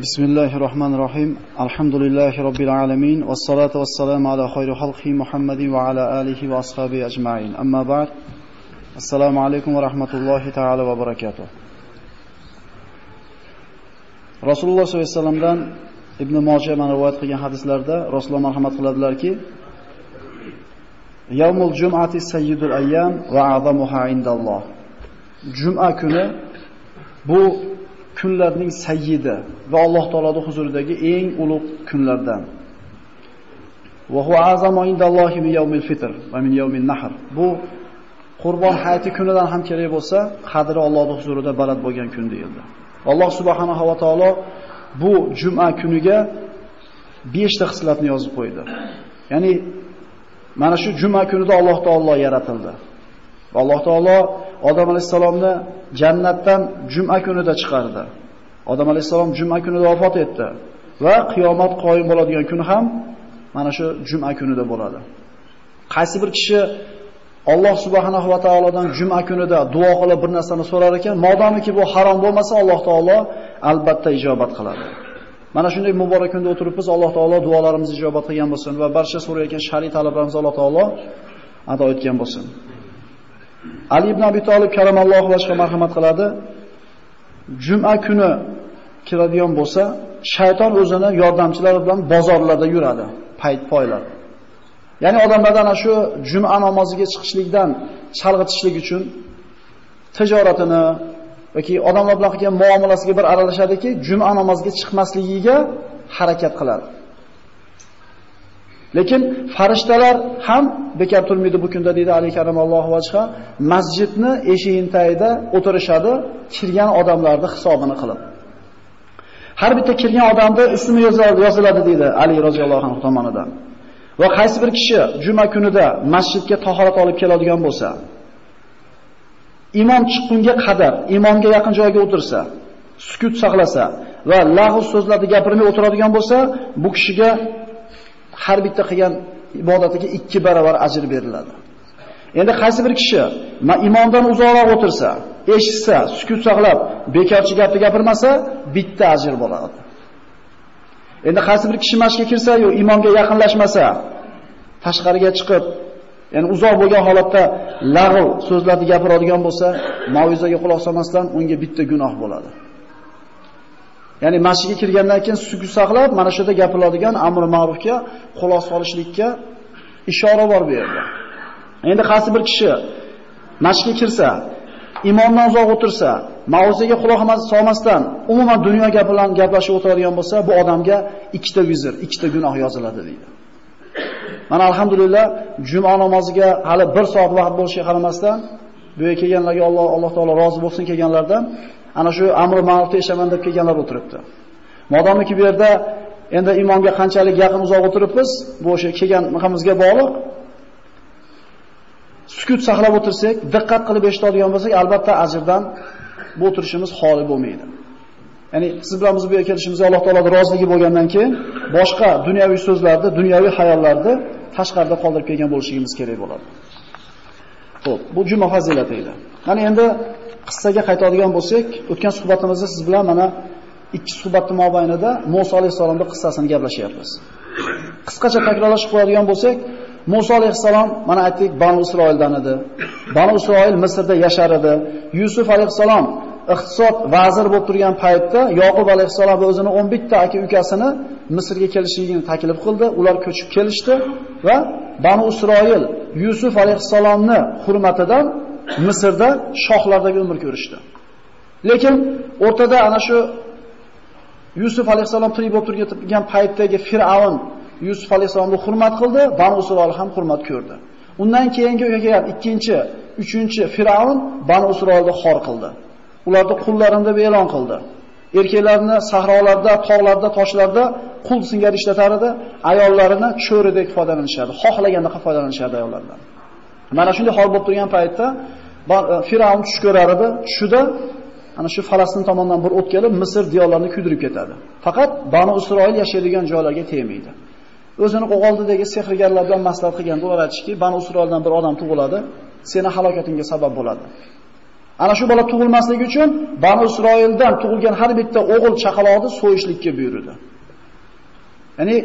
بسم الله الرحمن الرحيم الحمد لله رب العالمين والصلاة والسلام على خير خلقه محمد وعلى آله وأصحابه أجمعين أما بعد السلام عليكم ورحمة الله تعالى وبركاته رسول الله صلى الله عليه وسلم دان ابن ماجه من روايت qilgan hadislarda Rasululloh marhamat qiladilarki Yawmul jum'ati sayyidul ayyam va a'zamuha indalloh. Juma kuni bu kunlarning sayyidi va Alloh taoloning huzuridagi eng ulug' kunlardan. Va huwa azamu indallohi min yawmil fitr va min yawmin nahr. Bu Qurbon hayiti kunidan ham kerak bo'lsa, qadri Allohning huzurida baland bo'lgan kun deyildi. Alloh subhanahu va taolo bu juma kuniga 5 ta xislatni yozib qo'ydi. Ya'ni mana shu juma kunida Alloh taolo yaratildi. Alloh taolo Odam alayhisalomni jannatdan juma kunida chiqardi. Odam alayhisalom juma kunida vafot etdi va qiyomat qoyim bo'ladigan kun ham mana shu juma kunida bo'ladi. Qaysi bir kishi Alloh subhanahu va taolodan juma kunida duo qilib bir narsani so'rar ekan, modomiki bu harom bo'lmasa, Alloh taolo albatta ijobat qiladi. Mana shunday muborak kunda o'tiribmiz, Alloh taolo duolarimizni ijobat qilgan bo'lsin va barcha so'rayotgan shariy talablarimizni Alloh taolo ado etgan bo'lsin. Ali ibn Abi Talib karamallohu vajhiga marhamat qiladi. Juma kuni kiradigan bo'lsa, shayton o'zini yordamchilari bilan bozorlarda yuradi, payt poylar. Ya'ni odamlardan ana shu juma namoziga chiqishlikdan chalg'itishlik uchun tijoratini yoki odamlar bilan qilgan muomalasiga bir aralashadiki, juma namoziga chiqmasligiga harakat qiladi. Lekin farishtalar ham bekor turmaydi bu kunda deydi Ali karamallohu vajha, masjidni eshigining tagida o'tirishadi, kirgan odamlarning hisobini qilib. Har bitta kirgan odamda ismi yoziladi deydi Ali roziyallohu anhu tomonidan. Va qaysi bir kishi juma kunida masjidga tahorat olib keladigan bo'lsa, imom chiqqunga qadar imomga yaqin joyga o'tirsa, sukut saqlasa va lag'v so'zlarni gapirmay o'tiradigan bo'lsa, bu kishiga har bitta qilgan ibodatiga ikki barobar ajr beriladi. Endi qaysi bir kishi imomdan uzoqroq o'tirsa, eshitsa, sukut saqlab, bekorchi gapni gapirmasa, bitta ajr bo'ladi. Endi qaysi bir kishi masjidga kirsa, yo imomga yaqinlashmasa, tashqariga chiqib, ya'ni uzoq bo'lgan holatda lag'v so'zlarni gapiradigan bo'lsa, mav'izaga quloq solmasdan unga bitta gunoh bo'ladi. Ya'ni masjidga kirgandan keyin sukut saqlab, mana shu yerda gapiriladigan amr ma'rufga quloq solishlikka ishora bor bu yerda. Endi qaysi bir kishi masjidga kirsa, imomdan uzoq o'tirsa, mavzuga quloq solmasdan umuman dunyo gapi bilan gaplashib o'tiradigan bo'lsa, bu odamga ikkita vizr, ikkita gunoh yoziladi deydi. Mana alhamdulillah juma namoziga hali 1 soat vaqt bo'lishiga qaramasdan bu yerga kelganlarga Alloh Alloh taolo rozi bo'lsin kelganlardan ana shu amri ma'ruf yashaman deb kelganlar o'tiribdi. Modomiki bu yerda endi imomga qanchalik yaqin uzoq o'tiribmiz, bu o'sha kelgan naqamizga bog'liq. Sukut saqlab o'tirsak, diqqat qilib eshitadigan bo'lsak, albatta ajrdan bu o'tirishimiz xoli bo'lmaydi. Ya'ni siz bilan biz bu yerga kelishimizga Alloh taoloning roziligi bo'lgandan keyin boshqa dunyoviy so'zlarni, dunyoviy xayollarni tashqarida qoldirib kelgan bo'lishimiz kerak bo'ladi. Xo'p, bu juma fazilati edi. Mana endi qissaga qaytadigan bo'lsak, o'tgan suhbatimizda siz bilan mana ikki suhbatni mobaynida Musa alayhisolamning qissasini gaplashyapmiz. Qisqacha takrorlashib qo'yadigan bo'lsak, Musa alayhisalom mana aytdik, Banu Isroildan edi. Banu Isroil Misrda yashar edi. Yusuf alayhisalom iqtisod vazir bo'lib turgan paytda Yaqub alayhisalom o'zini 11 ta aka ukasini Misrga kelishligini taklif qildi. Ular ko'chib kelishdi va Banu Isroil Yusuf alayhisalomni hurmatidan Misrda shohlardagi umr ko'rishdi. Lekin o'rtada ana shu Yusuf alayhisalom tirik bo'lib turgan paytdagi Fir'avn Yusuf alayhisalomni hurmat qildi, Banu Isroil ham hurmat ko'rdi. Undan keyingi kelgan ikkinchi, uchinchi Fir'avn Banu Isroilni xor qildi. Ularni qullarini deb e'lon qildi. Erkaklarni sahrolarda, tog'larda, toshlarda qul singari ishlatar edi, ayollarini cho'ridek foydalanishadi. Xohlaganda foydalanishadi ayollardan. Mana shunday hol bo'lib turgan paytda e, Fir'avn tush ko'rar edi. Tushida ana shu Falastin tomondan bir o't kelib Misr diyorlarini kuydirib ketadi. Faqat Banu Isroil yashaydigan joylarga tegmaydi. O'zini qo'g'oldidagi sehrgarlar bilan maslahat qilganda ular aytishki, Banu Isroildan bir odam tug'iladi, seni halokatingga sabab bo'ladi. Ana shu bola tug'ilmasligi uchun Banu Isroildan tug'ilgan har bitta o'g'il chaqaloqni so'yishlikka buyurdi. Ya'ni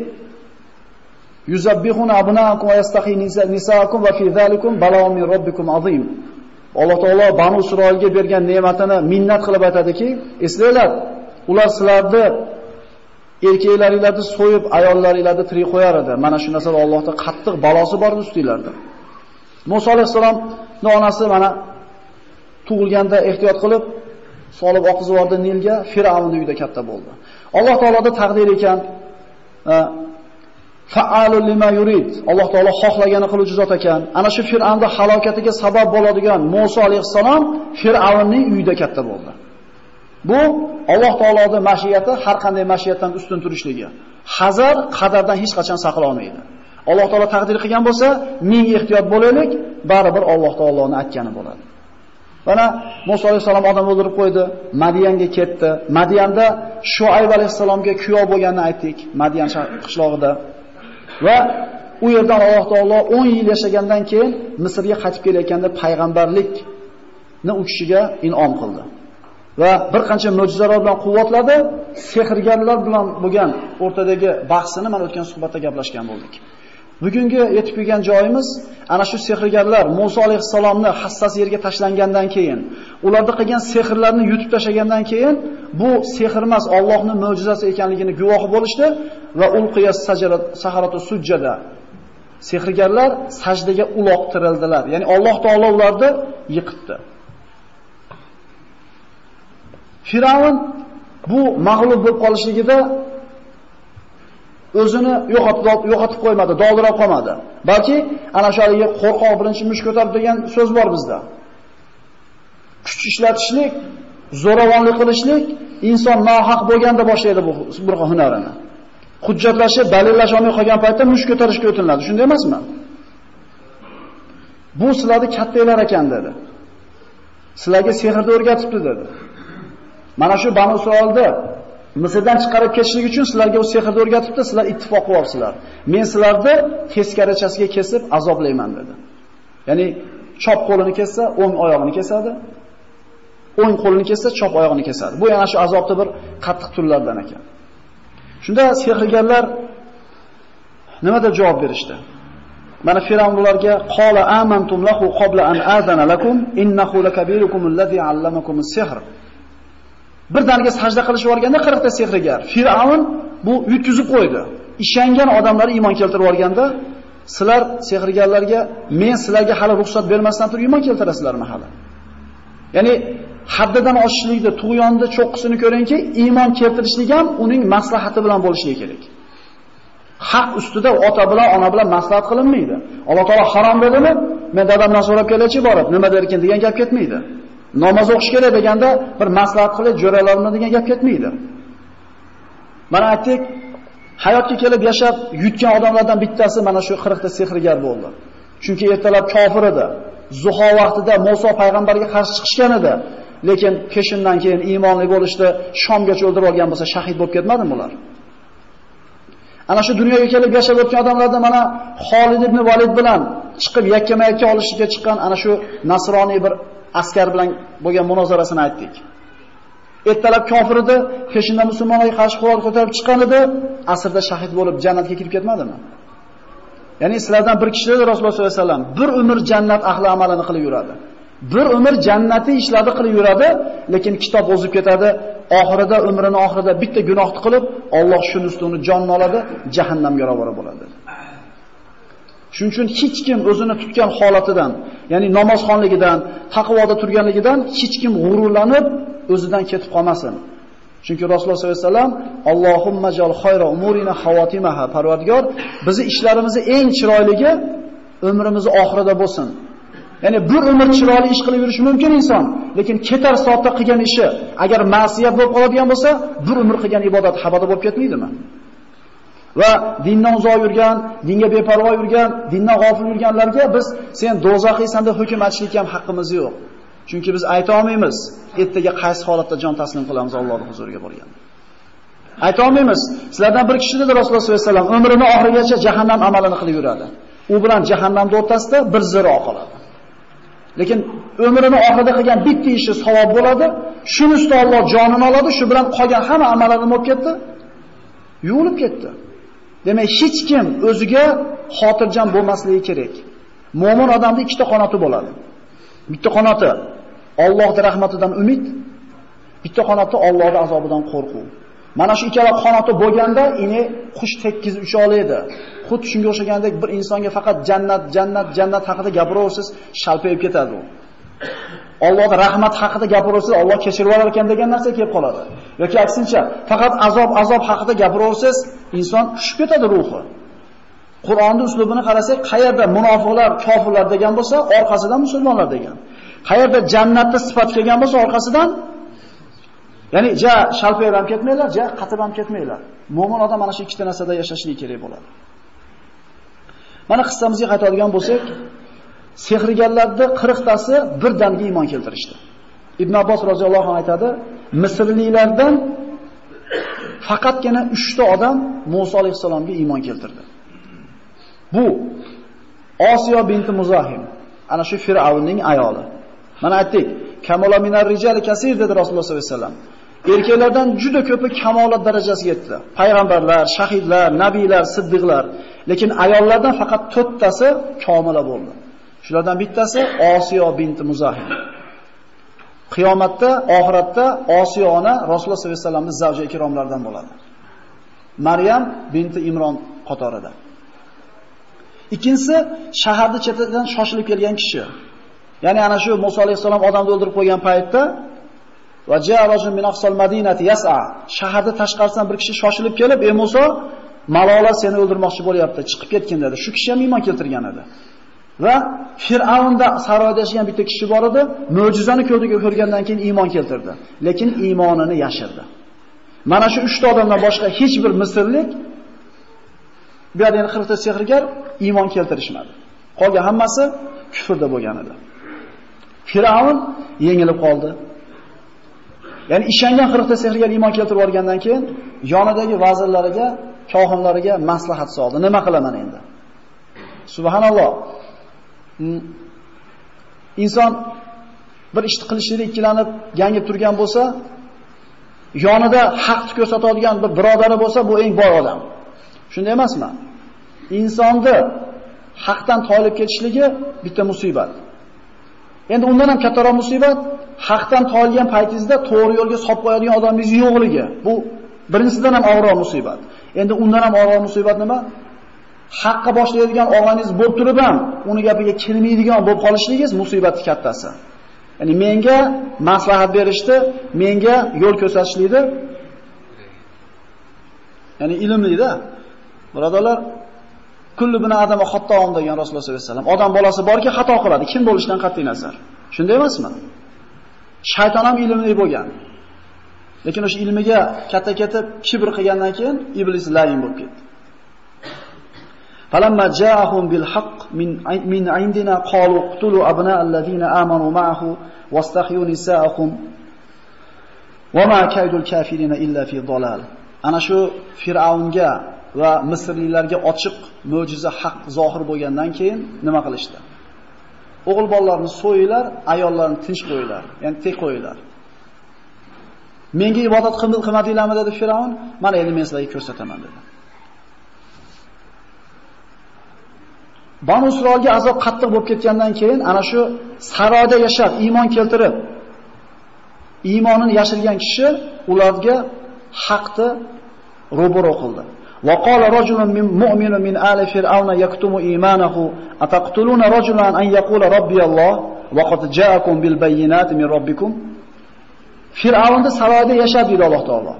yuzabbihuna abnaakum va yastahi nisaakum va fi zalikum balawun min robbikum azim. Alloh taolo Banu Isroilga bergan ne'matini minnat qilib aytadiki, eslanglar, ular sizlarni erkaklaringizni so'yib, ayollaringizni tirik qo'yar edi. Mana shu narsa Allohning qattiq balosi bor ustinglarda. Musa alayhisolamning onasi mana tug'ilganda ehtiyot qilib solib oqizib yubordi Nilga, Fir'avnning uyida katta bo'ldi. Alloh taoloda taqdir ekan, fa'alul lima yurid. Alloh taolo xohlagani qiluvchi zot ekan. Ana shu Fir'avnning halokatiga sabab bo'ladigan Musa alayhisalom Fir'avnning uyida katta bo'ldi. Bu Alloh taoloning mashiyati har qanday mashiyatdan ustun turishligi. Hazar qadardan hech qachon saqlolmaydi. Alloh taolo taqdir qilgan bo'lsa, ming ehtiyot bo'laylik, baribir Alloh taoloning aytgani bo'ladi. Mana Musa alayhisalom odam o'ldirib qo'ydi, Madiyanga ketdi. Madiyanda Shuayb alayhisalomga kuyov bo'lganini aytdik, Madiyan qishlog'ida. Va u yerdan Alloh taolo 10 yil yashagandan keyin Misrga qaytib kelayotganda payg'ambarlikni u kishiga in'om qildi. Va bir qancha mo'jizalar bilan quvvatladi. Sehrgarlar bilan bo'lgan o'rtadagi bahsini mana o'tgan suhbatda gaplashgan bo'ldik. Bugungi yetib kelgan joyimiz ana shu sehrgarlar Musa alayhissalomni hassas yerga tashlangandan keyin, ularda qilgan sehrlarni yutib tashagandan keyin bu sehr emas, Allohning mo'jizasi ekanligini guvohi bo'lishdi va ulqiyas saharatu sujjada. Sehrgarlar sajdaga uloqtirildilar. Ya'ni Alloh taolo ularni yiqitdi. Firavun bu mag'lub bo'lib qolishligida o'zini yo'qotib yo'qotib qo'ymadi, dovdirab qolmadi. Balki ana shu haligi qo'rqoq birinchi mush ko'tarib degan so'z bor bizda. Kuch ishlatishlik, zo'ravonlik qilishlik inson nohaq bo'lganda boshlaydi bu bir hunarini. Hujjatlashib, dalillash olmay qolgan paytda mush ko'tarishga o'tiniladi. Shunday emasmi? Bu sizlarni kattalar ekan dedi. Sizlarga sehrni o'rgatibdi dedi. Mana shu Banu Isroilda Misrdan chiqarib ketishlik uchun sizlarga u sehrni o'rgatibdi, sizlar ittifoq qilyapsizlar. Men sizlarni teskarachasiga kesib azoblayman dedi. Ya'ni chop qo'lini kessa, o'ng oyog'ini kesadi. O'ng qo'lini kessa, chop oyog'ini kesadi. Bu yana shu azobni bir qattiq turlardan ekan. Shunda sehrgarlar nima deb javob berishdi? Mana Firavnlarga qola amantum lahu qabla an azana lakum innahu lakabirukum allazi allamakum as-sihr. Birdaniga sajda qilishib yuborganda 40 ta sehrgar Fir'avn bu yutkizib qo'ydi. Ishangan odamlar iymon keltirib yuborganda sizlar sehrgarlarga men sizlarga hali ruxsat bermasdan turib iymon keltirasizlarmi hali? Ya'ni haddidan oshishlikda tug'yonda cho'qqisini ko'ringki, iymon keltirishlik ham uning maslahati bilan bo'lishi kerak. Haq ustida ota bilan ona bilan maslahat qilinmaydi. Alloh taolo harom dedimi? Men dadamdan so'rab kelachi borib, nima derkin degan gap ketmaydi. Namoz o'qish kerak deganda bir maslahat qilib jo'ralarmi degan gap ketmaydi. Mana aytdik, hayotga kelib yashab yutgan odamlardan bittasi mana shu 40 ta sehrgar bo'ldi. Chunki ertalab kofir edi. Zuho vaqtida Musa payg'ambarga qarshi chiqishgan edi. Lekin peshindan keyin iymonli bo'lishdi, Shomgacha o'ldirib olgan bo'lsa shahid bo'lib ketmadimi ular? Ana shu dunyoga kelib yashab o'tgan odamlarda mana Xolid ibn Valid bilan chiqib yakkama-yakka olishga chiqqan ana shu nasroniy bir askar bilan bo'lgan munozarasini aytdik. Ertalab kofir edi, peshinda musulmonlarga qarshi qo'l ko'tarib chiqqan edi, asrda shahid bo'lib jannatga kirib ketmadimi? Ya'ni sizlardan bir kishi Rasululloh sollallohu alayhi vasallam, bir umr jannat ahli amalini qilib yuradi. Bir umr jannati ishlarni qilib yuradi, lekin kitob o'zib ketadi. Oxirida umrini oxirida bitta gunohni qilib, Alloh shuni ustuni jonni oladi, jahannamga ravora bo'ladi. Shuning uchun hech kim o'zini tutgan holatidan, ya'ni namozxonligidan, taqvoda turganligidan hech kim g'ururlanib o'zidan ketib qolmasin. Chunki Rasululloh sollallohu alayhi vasallam Allohumma jal khayra umurina xavotimaha. Parvardigor, bizi ishlarimizni eng chiroyligi umrimiz oxirida bo'lsin. Ya'ni bir umr chiroyli ish qilib yurish mumkin inson, lekin ketar soatda qilgan ishi agar ma'siyat bo'lib qoladigan bo'lsa, bir umr qilgan ibodat habada bo'lib ketmaydimi? Va dindan uzoq yurgan, dinga beparvo yurgan, dindan g'ofil yurganlarga biz sen do'zaxiysan deb hukm aytishlik ham haqqimiz yo'q. Chunki biz ayta olmaymiz, ertaga qaysi holatda jon taslim qilamiz Allohning huzuriga borganda. Ayta olmaymiz. Sizlardan bir kishi dedi Rasululloh sollallohu alayhi vasallam umrining oxirigacha jahannam amalini qilib yuradi. U bilan jahannamning o'rtasida bir ziro qoladi. Lekin umrini oxirida qilgan bitta ishi savob bo'ladi. Shuni ustida Alloh jonini oladi, shu bilan qolgan hamma amalini nima ketdi? Yuvilib ketdi. Demak, hech kim o'ziga xotirjam bo'lmasligi kerak. Mo'min odamda ikkita qanoti bo'ladi. Bitta qanoti Allohning rahmatidan umid, bitta qanoti Allohning azobidan qo'rquv. Mana shu ikkala qanoti bo'lganda, ini qush tekkiz ucha oladi. Xuddi shunga o'xshagandek bir insonga faqat jannat, jannat, jannat haqida gapiraversiz, shalpayib ketadi u. Allohning rahmat haqida gapiraversiz, Alloh kechirib olar ekan degan narsa kelib qoladi. yoki aksincha, faqat azob, azob haqida gapiraversiz, inson tushib ketadi ruhi. Qur'onning uslubini qarasak, qayerda munofiqlar, kofirlar degan bo'lsa, orqasidan musulmonlar degan. Qayerda jannatni sifat kelgan bo'lsa, orqasidan Ya'ni ja shalpayib ham ketmanglar, ja qatib ham ketmanglar. Mo'min odam mana shu ikkita narsada yashashligi kerak bo'ladi. Mana qissamizga qaytadigan bo'lsak, sehrgarlarning 40 tasi birdaniga iymon keltirishdi. Ibn Abbos roziyallohu anhu aytadi, Misrliklardan faqatgina 3 ta odam Musa alayhisalomga iymon keltirdi. Bu Osiyo binti Muzahim, ana shu Fir'avnning ayoli. Mana aytdik, kamola minar rijali kasir dedi Rasululloh sollallohu alayhi vasallam. Erkaklardan juda ko'pi kamolat darajasiga yetdi. Payg'ambarlar, shahidlar, nabiylar, siddiqlar. Lekin ayollardan faqat 4 tasi komila bo'ldi. Shulardan bittasi Osiyo binti Muzahim. Qiyomatda, oxiratda Osiyo ona Rasululloh sollallohu alayhi vasallamning zavji ikromlaridan bo'ladi. Maryam binti Imron qatorida. Ikkinchisi shaharni chetidan shoshilib kelgan kishi. Ya'ni ana shu Musa alayhisalom odamni o'ldirib qo'ygan paytda va ja'arajun min aqsal madinati yas'a shaharda tashqarisidan bir kishi shoshilib kelib, "Ey Musa, Malola seni o'ldirmoqchi bo'lyapti, chiqib ketgin" dedi. Shu kishi ham iymon keltirgan edi. Va Fir'avnda saroyda yashagan bitta kishi bor edi, mo'jizani ko'rdiga ko'rgandan keyin iymon keltirdi, lekin iymonini yashirdi. Mana shu 3 ta odamdan boshqa hech bir misrlik bu yerda yani 40 ta sehrgar iymon keltirishmadi. Qolgan hammasi kufrda bo'lgan edi. Firavun yengilib qoldi. Ya'ni ishongan 40 ta sehrgar iymon keltirib olgandan keyin yonidagi vazirlariga, kohinlariga maslahat soldi. Nima qilaman endi? Subhanalloh. Hmm. Inson bir ishni qilishida ikkilanib, yangib turgan bo'lsa, yonida haqni ko'rsatadigan bir birodari bo'lsa, bu eng boy odam. Shunday emasmi? Insonni haqdan toyilib ketishligi bitta musibat. Endi undan ham kattaroq musibat haqdan tolgan paytingizda to'g'ri yo'lga solib qo'yadigan odamingiz yo'qligi. Bu birinchisidan ham og'irroq musibat. Endi undan ham og'irroq musibat nima? Haqqa boshlaydigan og'aningiz bo'lib turib ham uni gapiga kirmaydigan bo'lib qolishligingiz musibati kattasi. Ya'ni menga maslahat berishdi, menga yo'l ko'rsatishlikdi. Ya'ni ilmlida. Birodalar, kullu bina adama xattoom degan Rasululloh sollallohu alayhi vasallam. Odam bolasi borki, xato qiladi, kim bo'lishidan qat'iy nazar. Shunday emasmi? Shayton ham ilmli bo'lgan. Lekin o'sha ilmiga katta ketib kibr qilgandan keyin iblis layin bo'lib ketdi. فلما جاءهم بالحق من من عندنا قالوا اقتلوا ابناء الذين امنوا معه واستحيوا نساءهم وما كيد الكافرين الا في ضلال ana shu fir'avnga va misrliklarga ochiq mo'jiza haq zohir bo'lgandan keyin nima qilishdi o'g'il bolalarni so'yinglar, ayollarni tinch qo'yinglar, ya'ni tek qo'yinglar. Menga ibodat qilmadinglarmi dedi Firavun? Mana endi men sizlarga ko'rsataman dedi. Banu Isroilga azob qattiq bo'lib ketgandan keyin ana shu saroyda yashab, iymon keltirib, iymonini yashirgan kishi ularga haqni ro'baro qildi. وقال رجل من مؤمن من آل فرعون يكتم إيمانه أتقتلون رجلا أن يقول ربي الله وقد جاءكم بالبينات من ربكم Fir'avnda saroyda yashab dedi Alloh taolo.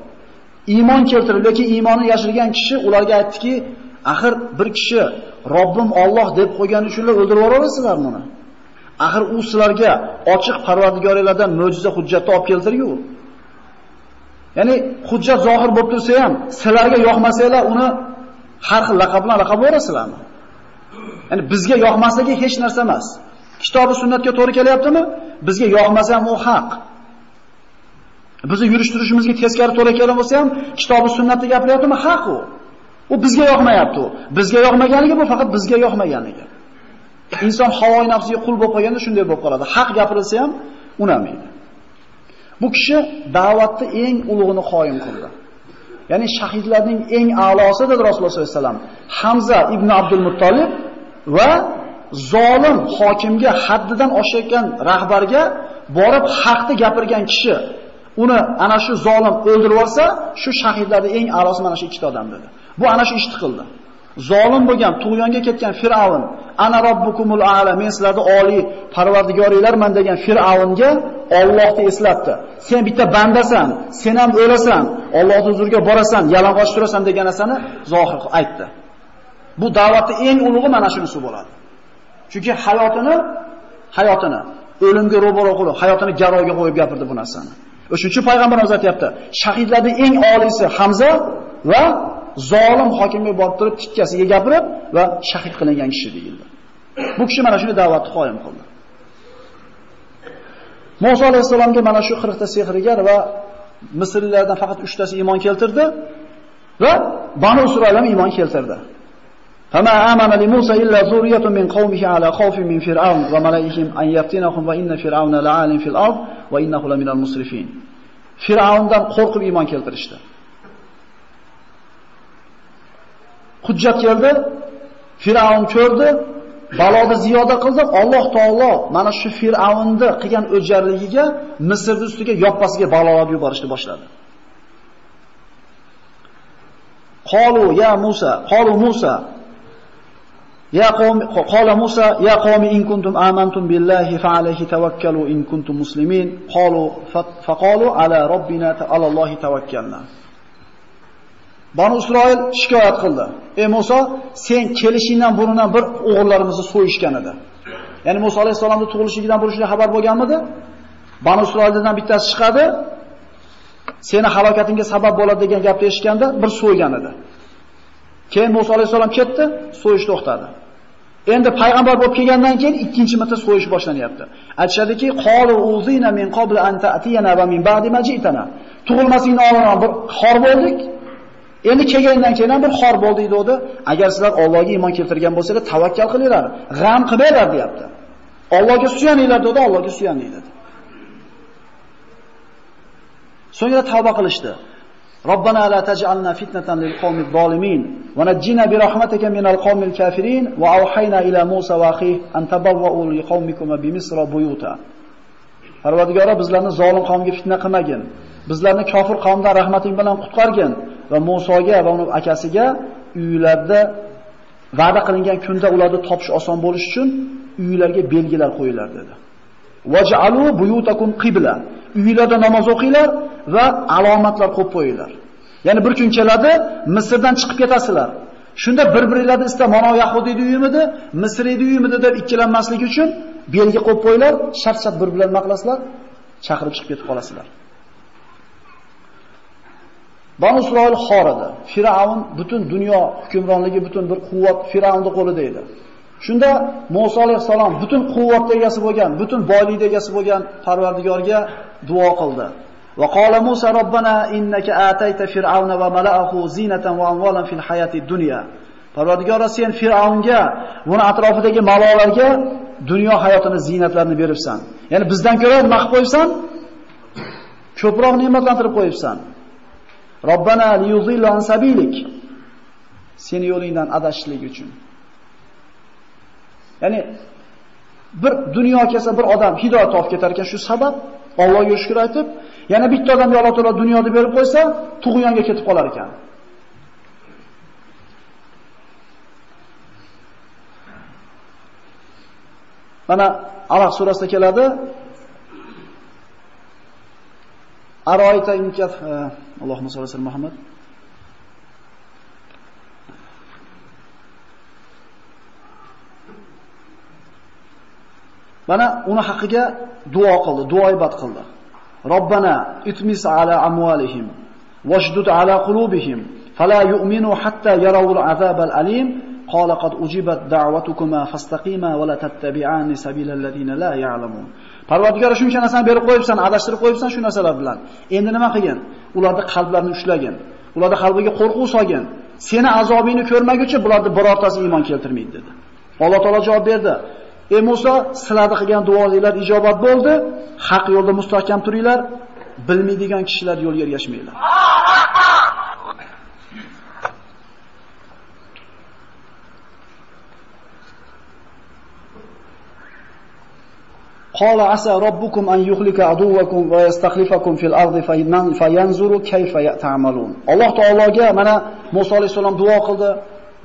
Iymon keltirib, lekin iymonni yashirgan kishi ularga aytdiki, axir bir kishi Robbim Alloh deb qo'ygani uchun o'ldirib yuborasizlar buni. Axir u sizlarga ochiq Parvardigoringizdan mo'jiza hujjatni olib keltirgu. Ya'ni hujjat zohir bo'lib tursa ham, sizlarga yoqmasanglar uni har xil laqab bilan laqab o'rasizlarmi? Ya'ni bizga yoqmasligi hech narsa emas. Kitobi sunnatga to'g'ri kelyaptimi? Bizga yoqmasa ham u haq. Bizni yurish turishimizga teskari to'g'ri kelgan bo'lsa ham, kitobi sunnatda gapiryaptimi? Haq u. U bizga yoqmayapti u. Bizga yoqmaganligi bu faqat bizga yoqmaganligi. Inson havoi nafsiga qul bo'lib qolganda shunday bo'lib qoladi. Haq gapirilsa ham unamaydi. Bu kishi da'vatni eng ulug'ini qoyim qildi. Ya'ni shahidlarning eng a'losi dedi Rasululloh sollallohu alayhi vasallam. Hamza ibn Abdul Muttolib va zolim hokimga haddidan oshayotgan rahbarga borib haqni gapirgan kishi uni ana shu zolim o'ldirib olsa, shu shahidlarning eng a'losi mana shu ikkita odam dedi. Bu ana shu ishni qildi. Zolim bo'lgan, tug'yonga ketgan Fir'avn, ana robbukumul a'la, men sizlarning oliy parvardigoringlarman degan Fir'avnga Allohni eslatdi. Sen bitta bandasan, sen ham o'lasan, Allohning huzuriga borasan, yalang'och turasan degan narsani zohir aytdi. Bu da'vatning eng ulug'i mana shunisi bo'ladi. Chunki hayotini hayotini o'limga ro'baro qilib, hayotini garovga qo'yib gapirdi bu narsani. O'shuncha payg'ambarimiz aytayapti, shahidlarning eng oliysi Hamza va zolim hokimga borib turib tikkasiga gapirib va shahid qilingan kishi deyildi. Bu kishi mana shuni da'vatni qoyim qildi. Musa alayhisalomga mana shu 40 ta sehrgar va Misrlilardan faqat 3 tasi iymon keltirdi va Banu Isroil ham iymon keltirdi. Fama amana li Musa illa zurriyatun min qawmihi ala khawfin min fir'aun wa malaikihim an yaftinahum wa inna fir'auna la'alim fil ard wa innahu la laminal musrifin. Fir'aundan qo'rqib iymon keltirishdi. Işte. Hujjat keldi, Fir'avn ko'rdi, baloni ziyoda qildi, Alloh taolo mana shu Fir'avnni qilgan o'jarligiga Misrning ustiga yoppasiga balolar yuborishni boshladi. Qalu ya Musa, qalu Musa Ya qawm qala Musa ya qawmi in kuntum amantum billahi fa alayhi tawakkalu in kuntum muslimin. Qalu faqalu ala robbina ala Allohi tawakkalna. Banu Isroil shikoyat qildi. Ey Musa, sen kelishingdan burundan bir o'g'illarimizni so'yishgan edi. Ya'ni Musa alayhisolamning tug'ilishidan burundan xabar bo'lganmidi? Banu Isroildan bittasi chiqadi, seni halokatingga sabab bo'ladi degan gapni eshitganda bir so'ygan edi. Keyin Musa alayhisolam ketdi, so'yish to'xtadi. Endi payg'ambar bo'lib kelgandan keyin ikkinchi marta so'yish boshlanyapti. Aytishadiki, qolu uzina min qabl an ta'tiyana va min ba'di ma ji'tana. Tug'ilmasingdan oldin bir xor bo'ldik. Endi kelgandan keyin bir xor bo'ldi deydi. Agar sizlar Allohga iymon keltirgan bo'lsangiz, tavakkal qilinglar, g'am qilmanglar deyapti. Allohga suyaninglar dedi, Allohga suyaning dedi. So'ngra tavba qilishdi. Robbana la taj'alna fitnatan lil qawmi zolimin va najjina bi rahmatika minal qawmil kafirin va awhayna ila Musa va akhi an tabawwa'u li qawmikum bi misra buyuta. Parvardigora bizlarni zolim qavmga fitna qilmagin Bizlarni kofir qavmdan rahmating bilan qutqargin va Musoga va uning akasiga uylarda va'da qilingan kunda ularni topish oson bo'lish uchun uylarga belgilar qo'yinglar dedi. Vaj'alu buyutakum qibla. Uylarda namoz o'qinglar va alomatlar qo'yib qo'yinglar. Ya'ni bir kun keladi, Misrdan chiqib ketasizlar. Shunda bir-biringlarni ista mana Yahudiyning uyimidi, Misrning uyimidi deb ikkilanmaslik uchun belgi qo'yib qo'yinglar, shart-shart bir bilan maqlaslar, chaqirib chiqib ketib qolasizlar. Banu Isroil xor edi. Firavn butun dunyo hukmronligi butun bir quvvat Firavnning qo'lida edi. Shunda Musa alayhisalom butun quvvat egasi bo'lgan, butun boylik egasi bo'lgan Parvardigorga duo qildi. Va qala Musa robbana innaka atayta fir'auna va mala'ahu zinatan va amwalan fil hayati dunya. Parvardigora sen Fir'avnga, uni atrofidagi malolarga dunyo hayotini zinatlarini beribsan. Ya'ni bizdan ko'ra nima qilib qo'yibsan? Ko'proq ne'matlantirib qo'yibsan. Robbana liyuzillu an sabilik. Seni yo'lingdan adashishlik uchun. Ya'ni bir dunyo kelsa bir odam hidoyat topib ketar ekan shu sabab Allohga shukr aytib, yana bitta odamga Alloh taolo dunyoni berib qo'ysa, tug'yonga ketib qolar ekan. Mana Alaq surasida keladi. أرأيت إن كث اللهم صل وسلم محمد. بنا أنا حقيقة دعاء قلد دعاء بات قلد ربنا اتمس على أموالهم واشدد على قلوبهم فلا يؤمنوا حتى يروا العذاب الأليم قال قد أجبت دعوتكما فاستقيما ولا تتبعان سبيل الذين لا يعلمون Parvardigor shuncha narsani berib qo'yibsan, adashtirib qo'yibsan shu narsalar bilan. Endi nima qilgin? Ularni qalblarini ushlagin. Ularni qalbiga qo'rquv solgin. Seni azobingni ko'rmaguncha bularni birortasi iymon keltirmaydi dedi. Alloh taolo javob berdi. Ey Musa, sizlarning qilgan duoinglar ijobat bo'ldi. Haq yo'lda mustahkam turinglar. Bilmaydigan kishilar yo'lga ergashmanglar. Qala asa robbukum an yuhlika aduwakum va yastakhlifakum fil ardi fayanzuru kayfa ta'malun. Alloh taologa mana Musa alayhisalom duo qildi.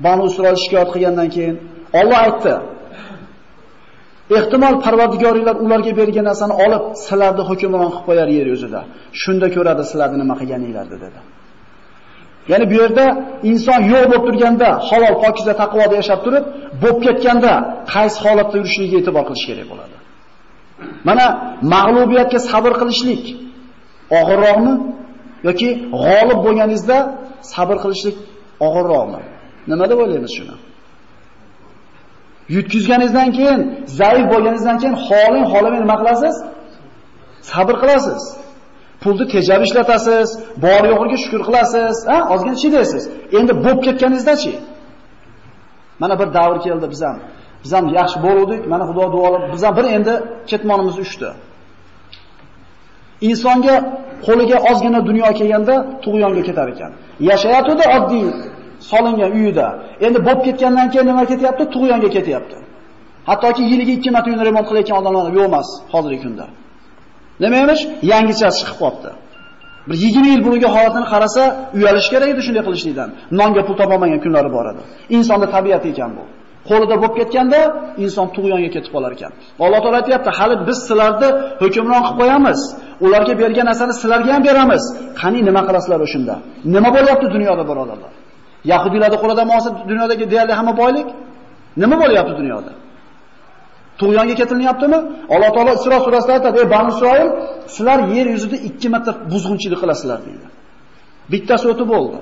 Banu Isroil shikoyat qilgandan keyin Alloh aytdi: Ehtimol Parvardigoringlar ularga bergan narsani olib, sizlarni hukmron qilib qo'yar yer yuzida. Shunda ko'radi sizlarni nima qilganinglarni dedi. Ya'ni bu yerda inson yo'q bo'lib turganda, halol, pokiza, taqvoda yashab turib, bo'lib ketganda qaysi holatda yurishligiga e'tibor qilish kerak bo'ladi. Mana mag'lubiyatga sabr qilishlik og'irroqmi yoki g'olib bo'lganingizda sabr qilishlik og'irroqmi? Nima deb o'ylaymiz shuni? Yutkizganingizdan keyin, zaif bo'lganingizdan keyin xoling xolamay nima qilasiz? Sabr qilasiz. Pulni tejab ishlatasiz, bor yo'g'iga shukr qilasiz, ha, ozgina chidaysiz. Endi bo'lib ketganingizda-chi? Mana bir davr keldi bizam. Biz ham yaxshi bo'ldik, mana Xudo duolab, biz ham bir endi ketmonimiz uchdi. Insonga qo'liga ozgina dunyo kelganda tug'yonga ketar ekan. Yashayotdi oddiy solingan uyida. Endi bo'lib ketgandan keyin nima ketyapti? Tug'yonga ketyapti. Hattoki yiliga 2 marta uyni remont qilayotgan odamlar yo'q emas hozirgi kunda. Nima emish? Yangichasi chiqib qopti. Bir 20 yil burungi holatini qarasa, uyalish kerak edi shunday qilishlikdan. Nonga pul topolmagan kunlari bor edi. Insonda tabiati ekan bu. Qo'lida bo'lib ketganda inson tug'yonga ketib qolar ekan. Alloh taolay aytayapti, hali biz sizlarni hukmron qilib qo'yamiz. Ularga bergan narsani sizlarga ham beramiz. Qani nima qilasizlar o'shunda? Nima bo'lyapti dunyoda birodarlar? Yahudiylarning qo'lida hozir dunyodagi deyarli hamma boylik nima bo'lyapti dunyoda? Tug'yonga ketilinyaptimi? Alloh taolo Isro surasida aytadi: "Ey Banu Isroil, sizlar yer yuzida 2 marta buzg'unchilik qilasizlar" deydi. Bittasi o'tib bo'ldi.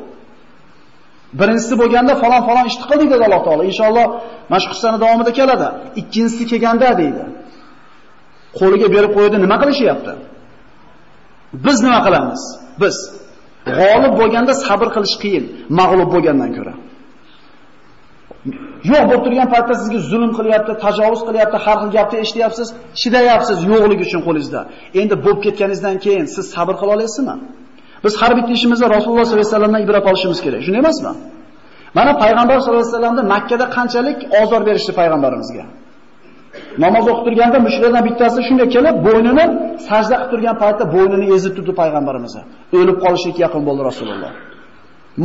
Birinchisi bo'lganda falon falon ishni qildik dedi Alloh taolo. Inshaalloh mashq qissani davomida keladi. Ikkinchisi kelganda deydi. Qo'liga berib qo'ydi, nima qilishyapti? Biz nima qilamiz? Biz g'olib bo'lganda sabr qilish qiyin, mag'lub bo'lgandan ko'ra. Yo'q bo'lib turgan paytda sizga zulm qilyapti, tajovuz qilyapti, har xil gapni eshityapsiz, chidayapsiz yo'qligi uchun qo'lingizda. Endi bo'lib ketganingizdan keyin siz sabr qila olasizmi? Biz har bitta ishimizda Rasululloh sollallohu alayhi vasallamdan ibrat olishimiz kerak. Shunday emasmi? Mana payg'ambar sollallohu alayhi vasallamda Makka da qanchalik ozor berishdi payg'ambarimizga. Namoz o'qib turganda mushriklardan bittasi shunday kelib, bo'ynini sajda qilib turgan paytda bo'ynini ezib turdi payg'ambarimizni. O'lib qolishga yaqin bo'ldi Rasululloh.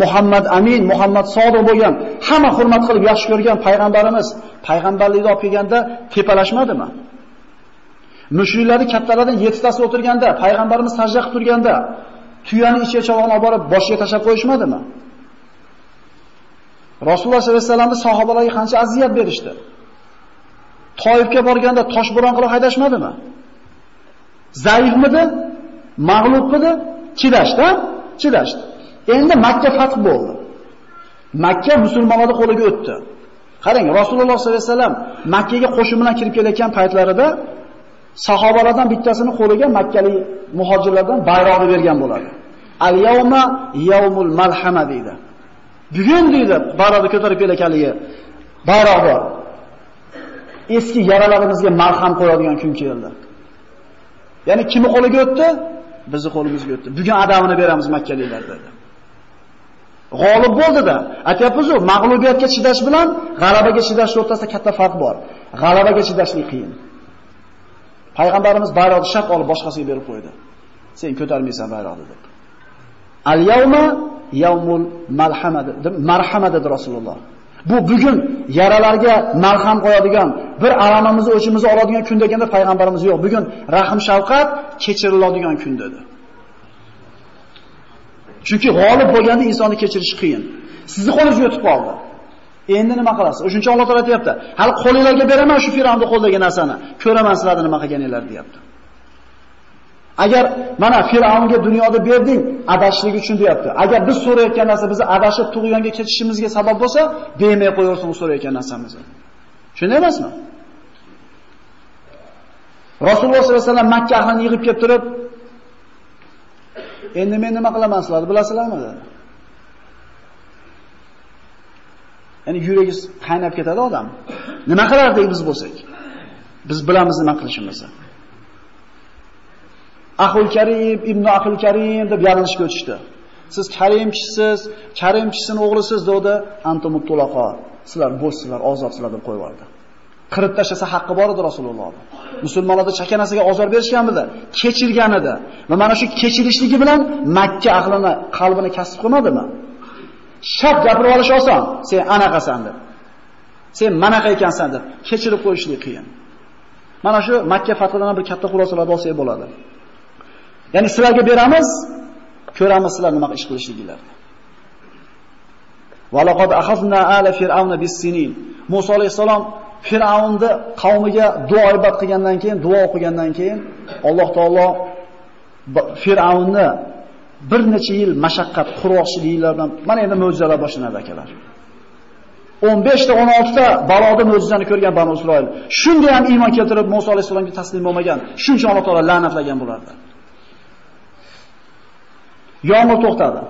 Muhammad Amin, Muhammad sodiq bo'lgan, hamma hurmat qilib yaxshi ko'rgan payg'ambarimiz payg'ambarlikni olib kelganda tepalashmadimi? Mushriklarning kattalaridan 7 tasi o'tirganda, payg'ambarimiz sajda qilib turganda tuyani ichiga chavog'ini olib borib boshiga tashab qo'yishmadimi? Rasululloh sollallohu alayhi vasallamni sahobalarga qancha aziyat berishdi. Toifga borganda toshbo'ron qilib haydashmadimi? Zaifmidi? Mag'lubmidi? Chidashdi, chidashdi. Endi Makka fath bo'ldi. Makka musulmonlarning qo'liga o'tdi. Qarang, Rasululloh sollallohu alayhi vasallam Makkaga qo'shin bilan kirib kelayotgan paytlarida sahobalardan bittasini qo'liga makkalik muhojirlardan bayroqni bergan bo'ladi. Al-yawma yawmul malhama deydi. Bugun deydi, bayroqni ko'tarib kelayotganligi bayroq bor. Eski yaralarimizga malham qo'yadigan kun keldi. Ya'ni kimni qo'liga o'tdi? Bizni qo'limizga o'tdi. Bugun adamini beramiz makkaliklar dedi. G'olib bo'ldi-da. Aytyapmiz-ku, mag'lubiyatga chidash bilan g'alabaga chidash o'rtasida katta farq bor. G'alabaga chidashlik qiyin. Payg'ambarimiz bayroqni shaq olib boshqasiga berib qo'ydi. Sen ko'tarmaysan bayroqni deb. Al-yawma yawmul malhama deb marhama dedi Rasululloh. Bu bugun yaralarga malham qo'yadigan, bir alamimizni o'chimizni oladigan kun deganda payg'ambarimiz yo'q. Bugun rahm shafqat kechiriladigan kun dedi. Chunki g'olib bo'lganda insonni kechirish qiyin. Sizni qo'lingizga o'tib qoldi. Endi nima qilasiz? O'shuncha Alloh taolo aytayapti. Hali qo'lingizga beraman shu Fir'avnning qo'ldagi narsani. Ko'raman sizlarni nima qilganinglar deyapti. Agar mana Fir'avnga dunyoda berding, adashlik uchun deyapti. Agar biz so'rayotgan narsa bizni adashib tug'yonga ketishimizga sabab bo'lsa, bemay qo'yaversin u so'rayotgan narsamizni. Shunday emasmi? Rasululloh sollallohu alayhi vasallam Makka ahlini yig'ib kelib turib, endi men nima qilaman sizlar bilasizlarmi dedi. Ya'ni yuragingiz qaynab ketadi odam. Nima qilardik biz bo'lsak? Biz bilamiz nima qilishimizni. Ahul Karim, Ibn Ahul Karim deb yalinishga o'tishdi. Siz karim kishisiz, karim kishisining o'g'lisiz dedi, antum mutlaqa. Sizlar bo'lsizlar, ozodsizlar deb qo'yib yubordi. Qirib tashlasa haqqi bor edi Rasulullohning. Musulmonlarga chakanasiga ozor berishganmidi? Kechirgan edi. Va mana shu kechirishligi bilan Makka ahlini qalbini kasb qilmadimi? Shart gapirib olish oson. Sen anaqasan deb. Sen manaqa ekansan deb kechirib qo'yishlik qiyin. Mana shu Makka fathidan bir katta xulosalarni olsak bo'ladi. Ya'ni sizlarga beramiz, ko'ramiz sizlar nima ish qilishligingizni. Valaqad akhazna ala fir'auna bis-sinin. Musa alayhisalom Fir'avnni qavmiga duo ibodat qilgandan keyin, duo o'qigandan keyin Alloh taolo Fir'avnni bir necha yil mashaqqat, qurg'oqchiliklar bilan mana endi mo'jizalar boshlanadi akalar. 15 ta 16 ta balodi mo'jizani ko'rgan Banu Isroil. Shunda ham iymon keltirib Musa alayhisolamga taslim bo'lmagan. Shuncha Alloh taolo la'natlagan bo'lardi. Yomg'ir to'xtadi.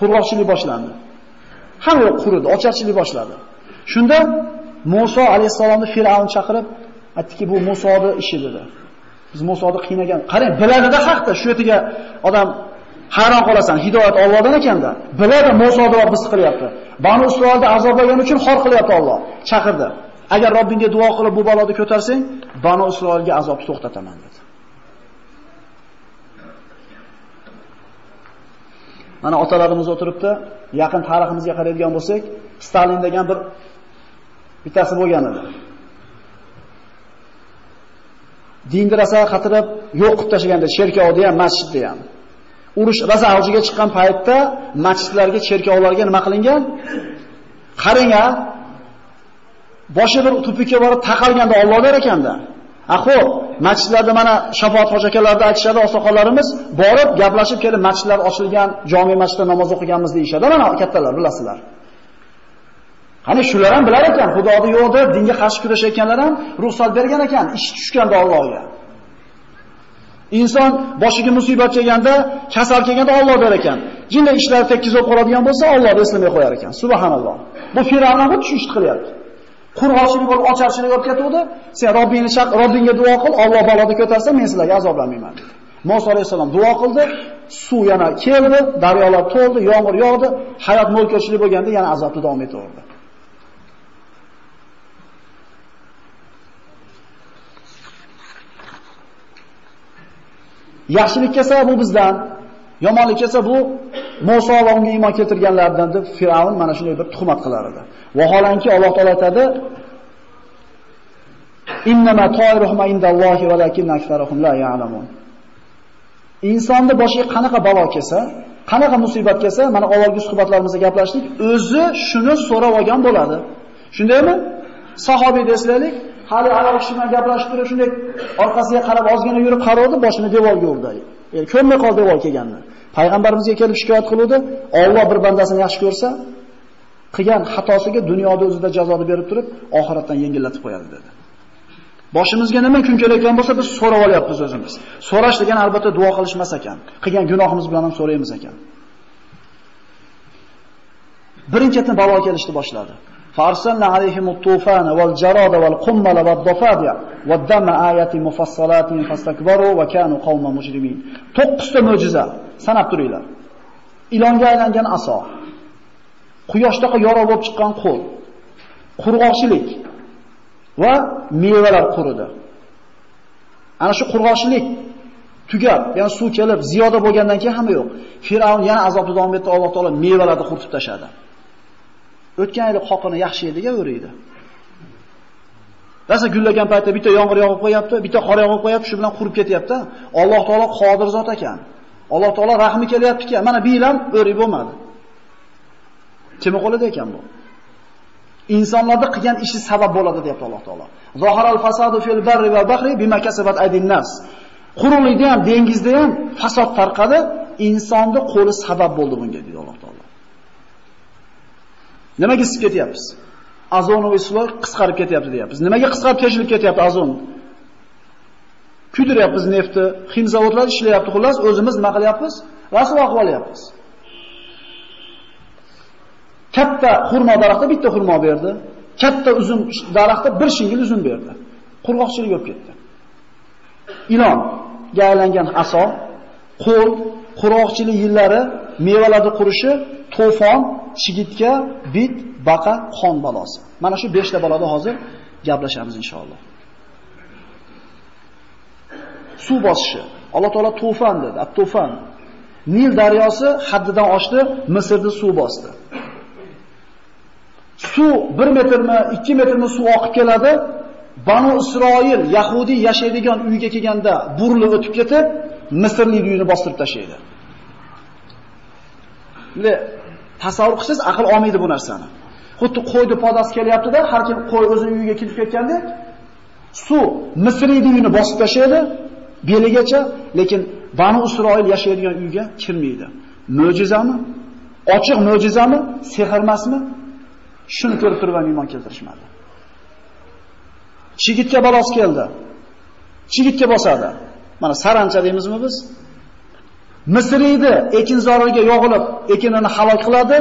Qurg'oqchilik boshlandi. Hamma yoq quridi, ocharchilik boshladi. Shunda Musa alayhisalomni Fir'avn chaqirib, aytdiki, bu Musoni ishi dedi. Biz Musoni qiynagan. Qarang, biladida haqda shu yerga odam hayron qolasan, hidoyat Allohdan ekanda. Biladi Musoni biz qilyapti. Banu Isroilni azoblagan uchun xor qilyapti Alloh. Chaqirdi. Agar Robbingga duo qilib bu baloni ko'tarsang, Banu Isroilga azob to'xtataman dedi. Mana otalarimiz o'tiribdi, yaqin tariximizga qaraydigan bo'lsak, Stalin degan bir bittasi bo'lgan edi. Dinni rasa qatirib yo'q qilib tashlaganda cherkovda ham, masjidda ham. Urush rasa avjiga chiqqan paytda masjidlarga, cherkovlarga nima qilingan? Qarang-a, boshi bir tupikka borib taqalganda Alloh der ekanda. A xo'p, masjidlarda mana shafoat hojakalarda aytishadi oqsoqollarimiz, borib gaplashib kelib masjidlar ochilgan, jome masjidda namoz o'qiganmiz deyishadi. Mana kattalar bilasizlar. Qani shular ham bilar ekan, Xudoni yo'q deb dinga qarshi kurashayotganlar ham ruxsat bergan ekan, ish tushganda Allohga. Inson boshiga musibat kelganda, kasal kelganda Alloh berar ekan. Jinday ishlar tekkizib qoladigan bo'lsa, Alloh eslamay qo'yar ekan. Subhanalloh. Bu Fir'avn ham xuddi qilyapti. Qurg'oqchilik bo'lib ocharchilik bo'lib ketuvdi. Sen Robbingni chaq, Robbingga duo qil, Alloh baloni ko'tarsa, men sizlarga azoblamayman. Musa alayhisalom duo qildi, suv yana keldi, daryolar to'ldi, yomg'ir yog'di, hayot mo'lko'chlik bo'lganda yana azobni davom etaverdi. Yaxshilik kelsa bu bizdan, yomonlik kelsa bu Musa va unga iymon keltirganlardan deb Fir'avn mana shunday bir tuhmat qilar edi. Vaholanki Alloh taolay aytadi: "Innama to'iruhum indallohi valakin aktharuhum la ya'lamun." Insonni boshiga qanaqa balo kelsa, qanaqa musibat kelsa, mana avvalgi suhbatlarimizda gaplashdik, o'zi shuni so'rab olgan bo'ladi. Shundaymi? Sahobiy deslaylik, hali ayol kishi bilan gaplashib turib shunday orqasiga qarab ozgina yurib qaradi, boshini devorga urdi. Yani ko'rmay qoldi devor kelganini. Payg'ambarimizga kelib shikoyat qiluvdi, Alloh bir bandasini yaxshi ko'rsa, qilgan xatosiga dunyoda o'zida jazoni berib turib, oxiratdan yengillatib qo'yadi dedi. Boshimizga nima kun kelayotgan bo'lsa, biz so'rab olyapmiz o'zimiz. So'rash degan albatta duo qilishmas ekan. Qilgan gunohimiz bilan ham so'raymiz ekan. Birinchidan balo kelishni boshladi. فأرسلنا عليهم الطوفان والجراد والقمل والضفادع والدم آيات مفصلات فاستكبروا وكانوا قوما مجرمين 9 ta mo'jiza sanab turinglar. Ilonga aylangan aso, quyoshdaqa yorug' bo'lib chiqqan qo'l, qurg'oqchilik va mevalar quridi. Ana shu qurg'oqchilik tugab, ya'ni suv kelib ziyoda bo'lgandan keyin hamma yo'q. Firavn yana azobni davom etdi, Alloh taolo mevalarni quritib tashladi. O'tgan yili qoqini yaxshi yediga o'raydi. Rasa gullagan paytda bitta yomg'ir yog'ib qo'yapti, bitta qor yog'ib qo'yapti, shu bilan qurib ketyapti. Alloh taolo qodir zot ekan. Alloh taolo rahmi kelyapti-ku. mana bilan o'rib bo'lmadi. Kim qo'lida ekan bu? Insonlarda qilgan ishi sabab bo'ladi deyapti Alloh taolo. Zoharal fasadu fil barri va bahri bima kasabat aydin nas. Quruqlikda ham, dengizda ham fasod tarqadi, insonni qo'li sabab bo'ldi bunga deydi Alloh. Nimaga isib ketyapsiz? Azonoviy isloq qisqarib ketyapti deyapmiz. Nimaga qisqarib tejilib ketyapti azon? Kuydiryapmiz neftni, xim zavodlar ishlayapti, xullas o'zimiz nima qilyapmiz? Rasvo qilib olyapmiz. Katta xurmo daraxti bitta xurmo berdi. Katta uzum daraxti bir shingil uzum berdi. Qurg'oqchilik bo'lib ketdi. Ilonga aylangan aso, qo'l, qurg'oqchilik yillari, mevalarni qurishi, to'fon, chigitga bit, baqa, qon balosi. Mana shu 5 ta balada hozir gaplashamiz inshaalloh. Suv bosishi. Alloh taolo to'fon dedi, at-to'fon. Nil daryosi haddidan oshdi, Misrni suv bosdi. Suv 1 metrmi, 2 metrmi suv oqib keladi. Banu Isroil Yahudi yashaydigan uyga kelganda burilib o'tib ketib, Misrning uyini bostirib tashlaydi. Bunday tasavvur qilsangiz aql olmaydi bu narsani. Xuddi qo'yni podasi kelyapti-da, har kim qo'y o'zining uyiga kirib ketgandek, suv Misrning uyini bosib tashlaydi, beligacha, lekin Banu Isroil yashaydigan uyga kirmaydi. Mo'jizami? Ochiq mo'jizami? Sehr emasmi? Shuni ko'rib turib ham iymon keltirishmadi. Chigitga balos keldi. Chigitga bosadi. Mana sarancha deymizmi biz? Misriydi ekinzoriga yog'ilib, ekinini halok qiladi,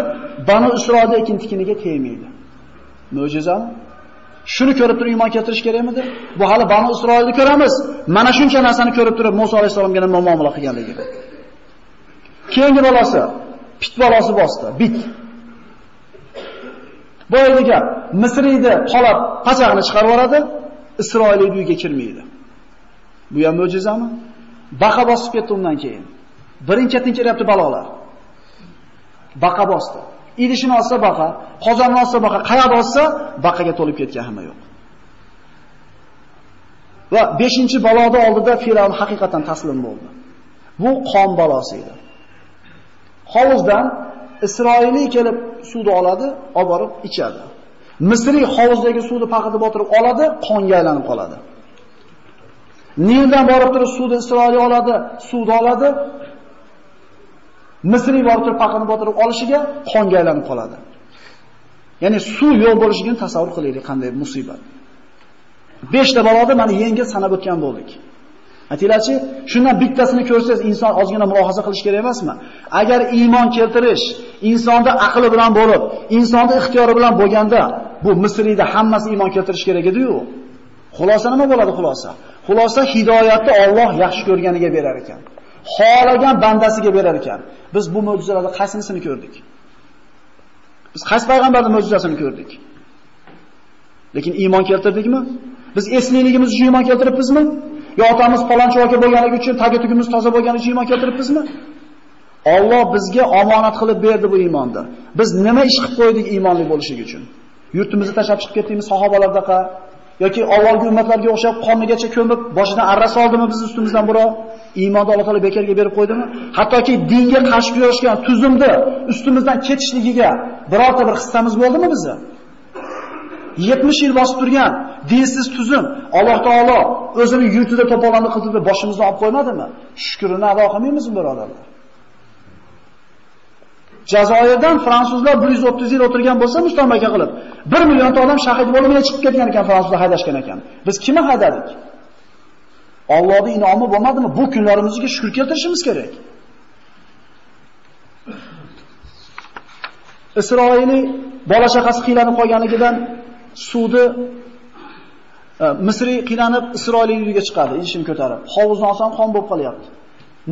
Banu Isroilda ekin tikiniga tegmaydi. Mo'jizami? Shuni ko'rib turib iymon keltirish kerakmidi? Bu hali Banu Isroilni ko'ramiz. Mana shuncha narsani ko'rib turib Musa alayhisolamga nima muomala qilganligini. Keyingi balosi, pit balosi bosdi, bit. Boyagi gap, Misriyni qolab pachag'ini chiqarib yuboradi, Isroilning uyiga kirmaydi. Bu ham mo'jizami? Baqa bosib ketdi undan keyin. Birinchi tinchiryapti balolar. Baqa bosdi. Idishini olsa baqa, qozonni olsa baqa, qayoqda olsa baqaga to'lib ketgan hamma yo'q. Va 5-chi baloda oldida Firavn haqiqatan taslim bo'ldi. Bu qon balosi edi. Hovuzdan Isroiliy kelib suvni oladi, olib borib ichadi. Misriy hovuzdagi suvni paqida botirib oladi, qonga aylanib qoladi. Nildan borib turib suvni Isroil oladi, suvni oladi, Misriy borib turib botirib olishiga qonga aylanib qoladi. Ya'ni suv yo'q bo'lishini tasavvur qilaylik qanday musibat. 5 ta baloni mana yengil sanab o'tgan bo'ldik. Aytinglarchi, shundan bittasini ko'rsangiz inson ozgina mulohaza qilish kerak emasmi? Agar iymon keltirish insonda aqli bilan bo'lib, insonda ixtiyori bilan bo'lganda, bu Misrida hammasi iymon keltirish kerak edi-yu. Xulosa nima bo'ladi xulosa? Xulosa hidoyatni Alloh yaxshi ko'rganiga berar ekan. Xohlagan bandasiga berar ekan. Biz bu mo'jizalarda qaysinisini ko'rdik? Biz qaysi payg'ambarning mo'jizasini ko'rdik? Lekin iymon keltirdikmi? Biz esliligimiz uchun iymon keltiribmizmi? Yo otamiz falonchi aka bo'lganligi uchun tagitugimiz toza bo'lgani uchun iymon keltiribmizmi? Alloh bizga omonat qilib berdi bu iymonni. Biz nima ish qilib qo'ydik iymonli bo'lishi uchun? Yurtimizni tashlab chiqib ketdikmi sahobalardaqa yoki avvalgi ummatlarga o'xshab qonigacha ko'mib, boshidan arra soldimi biz ustimizdan birov? Iymonni Alloh taolo bekorga berib qo'ydimi? Hattoki dinga qarshi kurashgan tuzumni ustimizdan ketishligiga birorta bir hissamiz bo'ldimi bizni? 70 yil bosib turgan dinsiz tuzum Alloh taolo o'zini yurtida to'polonni qildirib boshimizdan olib qo'ymadimi? Shukrini ado qilmaymizmi birodarlar? Jazoirdan fransuzlar 130 yil o'tirgan bo'lsa mustamlaka qilib, 1 millionta odam shahid bo'lib chiqib ketgan ekan fransuzlar haydashgan ekan. Biz kimni haydadik? Allohning inomi bo'lmadimi? Bu kunlarimizga shukr keltirishimiz kerak. Isroiliy bola chaqasi qiylanib qolganligidan suvni e, Misriy qiylanib Isroiliy uyiga chiqadi, ishim ko'tarib. Hovuzni olsam qon bo'lib qolyapti.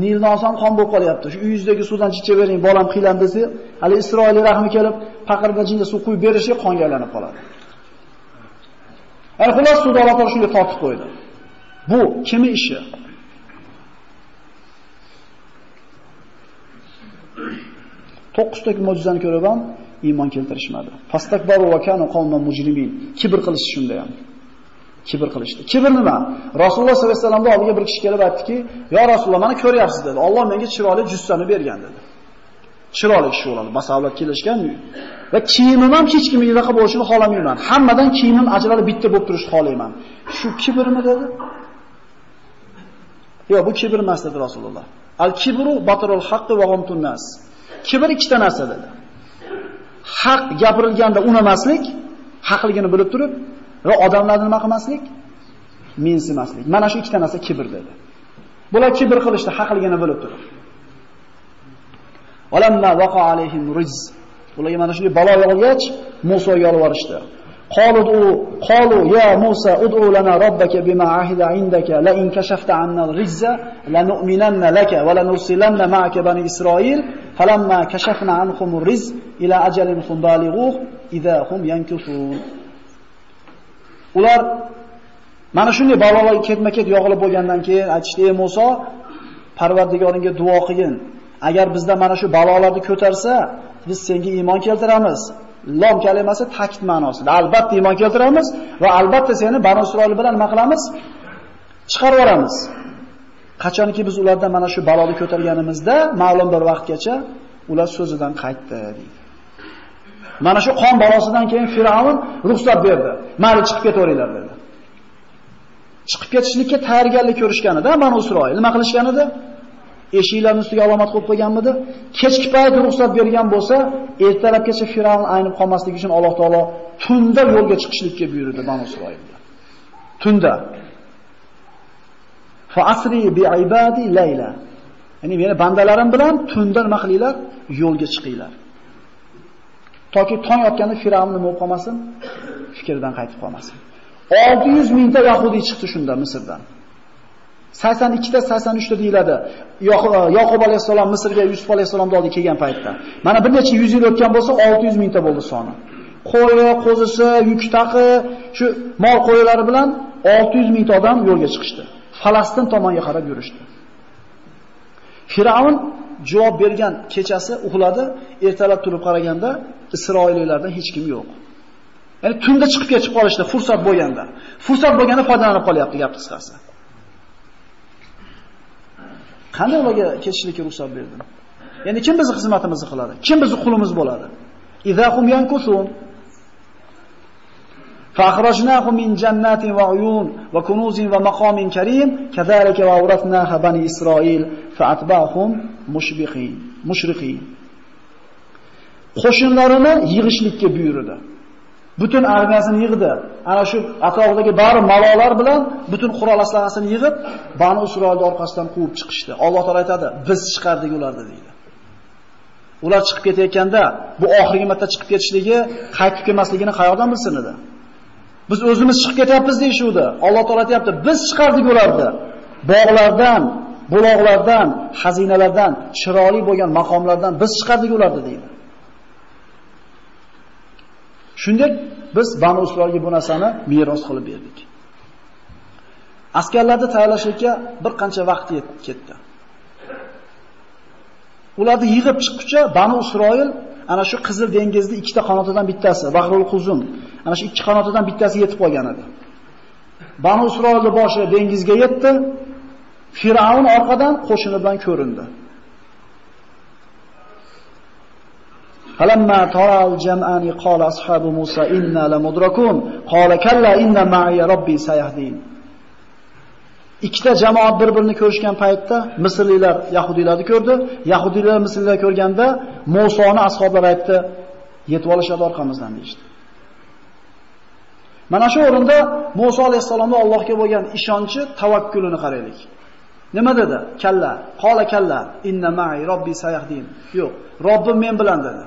Nilni olsam qon bo'lib qolyapti. Shu uyingizdagi suvdan chicha bering, bolam qiylandi desa, hali Isroillik rahmi kelib, paqirda jinga suv quyib berishi qonga aylanib qoladi. Ya'ni xulos suvni Alloh taolo shunga tortib qo'ydi. Bu kimi ishi? To'qqiztaki mo'jizani ko'rib ham iymon keltirishmadi. Fastakbaru va kanu qawman mujrimin. Kibr qilish shunda ham. Kibr qilishdi. Kibr nima? Rasululloh sollallohu alayhi vasallamga oldiga bir kishi kelib aytdiki, "Ya Rasululloh, meni ko'ryapsiz" dedi. Alloh menga chiroyli jussani bergan dedi. Chiroyli kishi bo'ladi. Basavlat kelishgan va kiyimim ham hech kimga bunaqa bo'lishini xohlamayman. Hammadan kiyimim ajralib bitta bo'lib turishni xohlayman. Shu kibrmi dedi? Yo'q, bu kibr emas dedi Rasululloh. Al-kibru batrul haqqi va ghamtun nas. Kibr ikkita narsa dedi. Haq gapirilganda unamaslik, haqligini bilib turib va odamlarni nima qilmaslik? Mensimaslik. Mana shu ikkita narsa kibr dedi. Bular kibr qilishda haqligini bilib turib. Alamma waqa alayhim rizq. Ularga mana shunday balo yog'ilgach, Muso yolvorishdi. قالوا قالوا يا موسى ادع لنا ربك بما عهد عندك لئن كشفت عنا الرجز لنؤمنن لك ولنرسلن معك بني إسرائيل فلما كشفنا عنهم الرجز إلى أجل هم بالغوه إذا هم ينكثون ular mana shunday balolar ketma-ket yog'ilib bo'lgandan keyin aytishdi: "Ey Musa, Parvardigoringga duo qilgin. Agar bizda mana shu balolarni ko'tarsa, biz senga iymon keltiramiz." Lom kalimasi ta'kid ma'nosida. Albatta iymon keltiramiz va albatta seni Banu Isroil bilan nima qilamiz? Chiqarib yuboramiz. Qachonki biz ulardan mana shu baloni ko'targanimizda, ma'lum bir vaqtgacha ular so'zidan qaytdi deydi. Mana shu qon balosidan keyin Firavn ruxsat berdi. Mani chiqib ketaveringlar dedi. Chiqib ketishlikka tayyorgarlik ko'rishganida Banu Isroil nima qilishgan edi? Eshiklarning ustiga alomat qo'yib qo'yganmidi? Kechki payt ruxsat bergan bo'lsa, ertalabgacha Firavn aynib qolmasligi uchun Alloh taolo tunda yo'lga chiqishlikka buyurdi Banu Isroilga. Tunda. Fa asri bi ibadi layla. Ya'ni meni bandalarim bilan tunda nima qilinglar? Yo'lga chiqinglar. Toki tong otganda Firavn nima bo'lib qolmasin? Fikrdan qaytib qolmasin. 600 mingta yahudi chiqdi shunda Misrdan. 82 ta 83 ta deyiladi. Yoqub e, alayhisalom Misrga Yusuf alayhisalomni oldi kelgan paytda. Mana bir necha 100 yil o'tgan bo'lsa 600 mingta bo'ldi soni. Qo'yi, qo'zisi, yuk taqi, shu mol qo'ylari bilan 600 mingta odam yo'lga chiqishdi. Falastin tomonga qarab yurishdi. Firavn javob bergan kechasi uxladi, ertalab turib qaraganda Isroiliylardan hech kim yo'q. Ya'ni tunda chiqib ketib qolishdi, fursat bo'lganda. Fursat bo'lganda foydalanib qolyapti gap qisqasi. Qanday ularga ketishlikka ruxsat berdi? Ya'ni kim bizning xizmatimizni qiladi? Kim bizning qulimiz bo'ladi? Idahum yankusun فأخرجناهم من جنات وعيون وكنوز ومقام كريم كذلك وأورثناها بني إسرائيل فأتبعهم مشبقين مشرقين qo'shinlarini yig'ishlikka buyurdi. Butun armiyasini yig'di. Ana shu atrofidagi bari malolar bilan butun qurol aslahasini yig'ib, Banu Isroilni orqasidan quvib chiqishdi. Alloh taolay aytadi, biz chiqardik ularni deydi. Ular chiqib ketayotganda bu oxirgi marta chiqib ketishligi, qaytib kelmasligini qayoqdan bilsin edi? Biz o'zimiz chiqib ketyapmiz deyshuvdi. Alloh taolay aytayapti, biz chiqardik ularni. Bog'lardan, buloqlardan, xazinalardan, chiroyli bo'lgan maqomlardan biz chiqardik ularni deydi. Shunday biz Banu Isroilga bu narsani meros qilib berdik. Askarlarni tayyorlashga bir qancha vaqt ketdi. Ularni yig'ib chiqquncha Banu Isroil ana shu Qizil dengizni ikkita qanotidan bittasi, Bahrul Quzum, ana shu ikki qanotidan bittasi yetib qolgan edi. Banu Isroilning boshi dengizga yetdi. Firavun orqadan qo'shini bilan ko'rindi. فلما ترى الجمعان قال أصحاب موسى إنا لمدركون قال كلا إن معي ربي سيهدين ikkita jamoat bir-birini ko'rishgan paytda Misrliklar Yahudiylarni ko'rdi. Yahudiylar Misrliklar ko'rganda Musoni ashablari aytdi, yetib olishadi orqamizdan deydi. Mana shu o'rinda Musa alayhisolamning Allohga bo'lgan ishonchi, tavakkulini qaraylik. Nima dedi? Kalla, qola kalla, inna ma'i robbi sayahdin. Yo'q, Robbim men bilan dedi.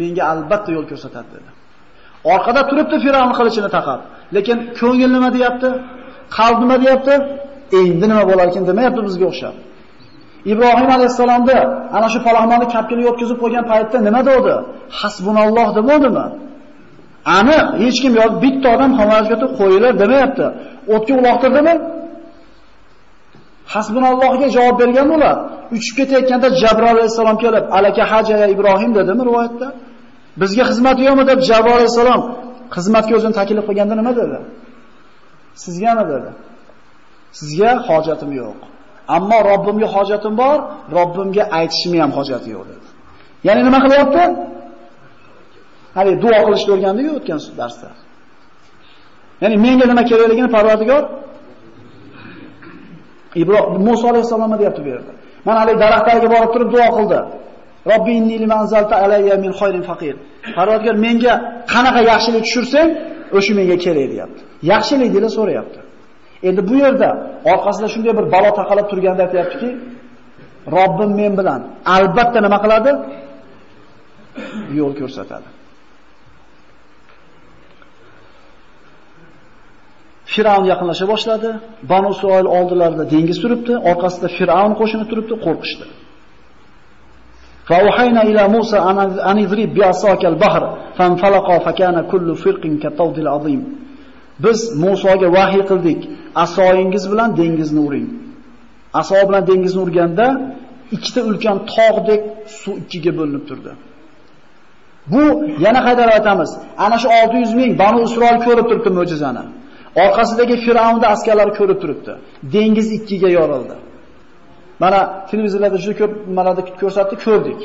Menga albatta yo'l ko'rsatadi dedi. Orqada turibdi Firavn qilichini taqab. Lekin ko'ngil nima deyapti? Qalb nima deyapti? Endi nima bo'lar ekan demayapti bizga o'xshab. Ibrohim alayhisalomda ana shu palaxmonni kapkini yotkizib qo'ygan paytda nima dedi? Hasbunalloh demadimi? Aniq hech kim yo'q, bitta odam hamoyatga qo'yilar demayapti. O'tga uloqtirdimi? Hasbunallohga javob bergan ular. Uchib ketayotganda Jabroil alayhisalom kelib, "Alaka haja ya Ibrohim" dedimi rivoyatda? Bizga xizmat yo'qmi deb Javob alayhisalom xizmatga o'zini taklif qilganda nima dedi? Sizgami dedi? Sizga hojatim yo'q. Ammo Robbimga hojatim bor, Robbimga aytishimni ham hojati yo'q dedi. Ya'ni nima qilyapti? Hali duo qilishni o'rgandik o'tgan darsda. Ya'ni menga nima kerakligini Parvardigor Ibrohim Musa alayhisalomga deyapti bu yerda. Mana hali daraxtlarga borib turib duo qildi. Robbi inni limanzalta alayya min khayrin faqir. Parvardigor menga qanaqa yaxshilik tushursang, o'sha menga kerak deyapti. Yaxshilik deb so'rayapti. Endi bu yerda orqasida shunday bir balo taqalib turganda aytayaptiki, Robbim men bilan albatta nima qiladi? Yo'l ko'rsatadi. Firavn yaqinlasha boshladi. Banu Isroil oldilarida dengiz turibdi, orqasida Firavn qo'shini turibdi, qo'rqishdi. فأوحينا إلى موسى أن يضرب بعصاك البحر فانفلق فكان كل فرق كالطود العظيم Biz Musoga vahiy qildik. Asoyingiz bilan dengizni uring. Aso bilan dengizni urganda ikkita ulkan tog'dek suv ikkiga bo'linib turdi. Bu yana qaytarib aytamiz. Ana shu 600 ming Banu Isroil ko'rib turibdi mo'jizani. Orqasidagi Firavnda askarlari ko'rib turibdi. Dengiz ikkiga yorildi. Mana televizorlarda juda ko'p nimalarni ko'rsatdi, ko'rdik.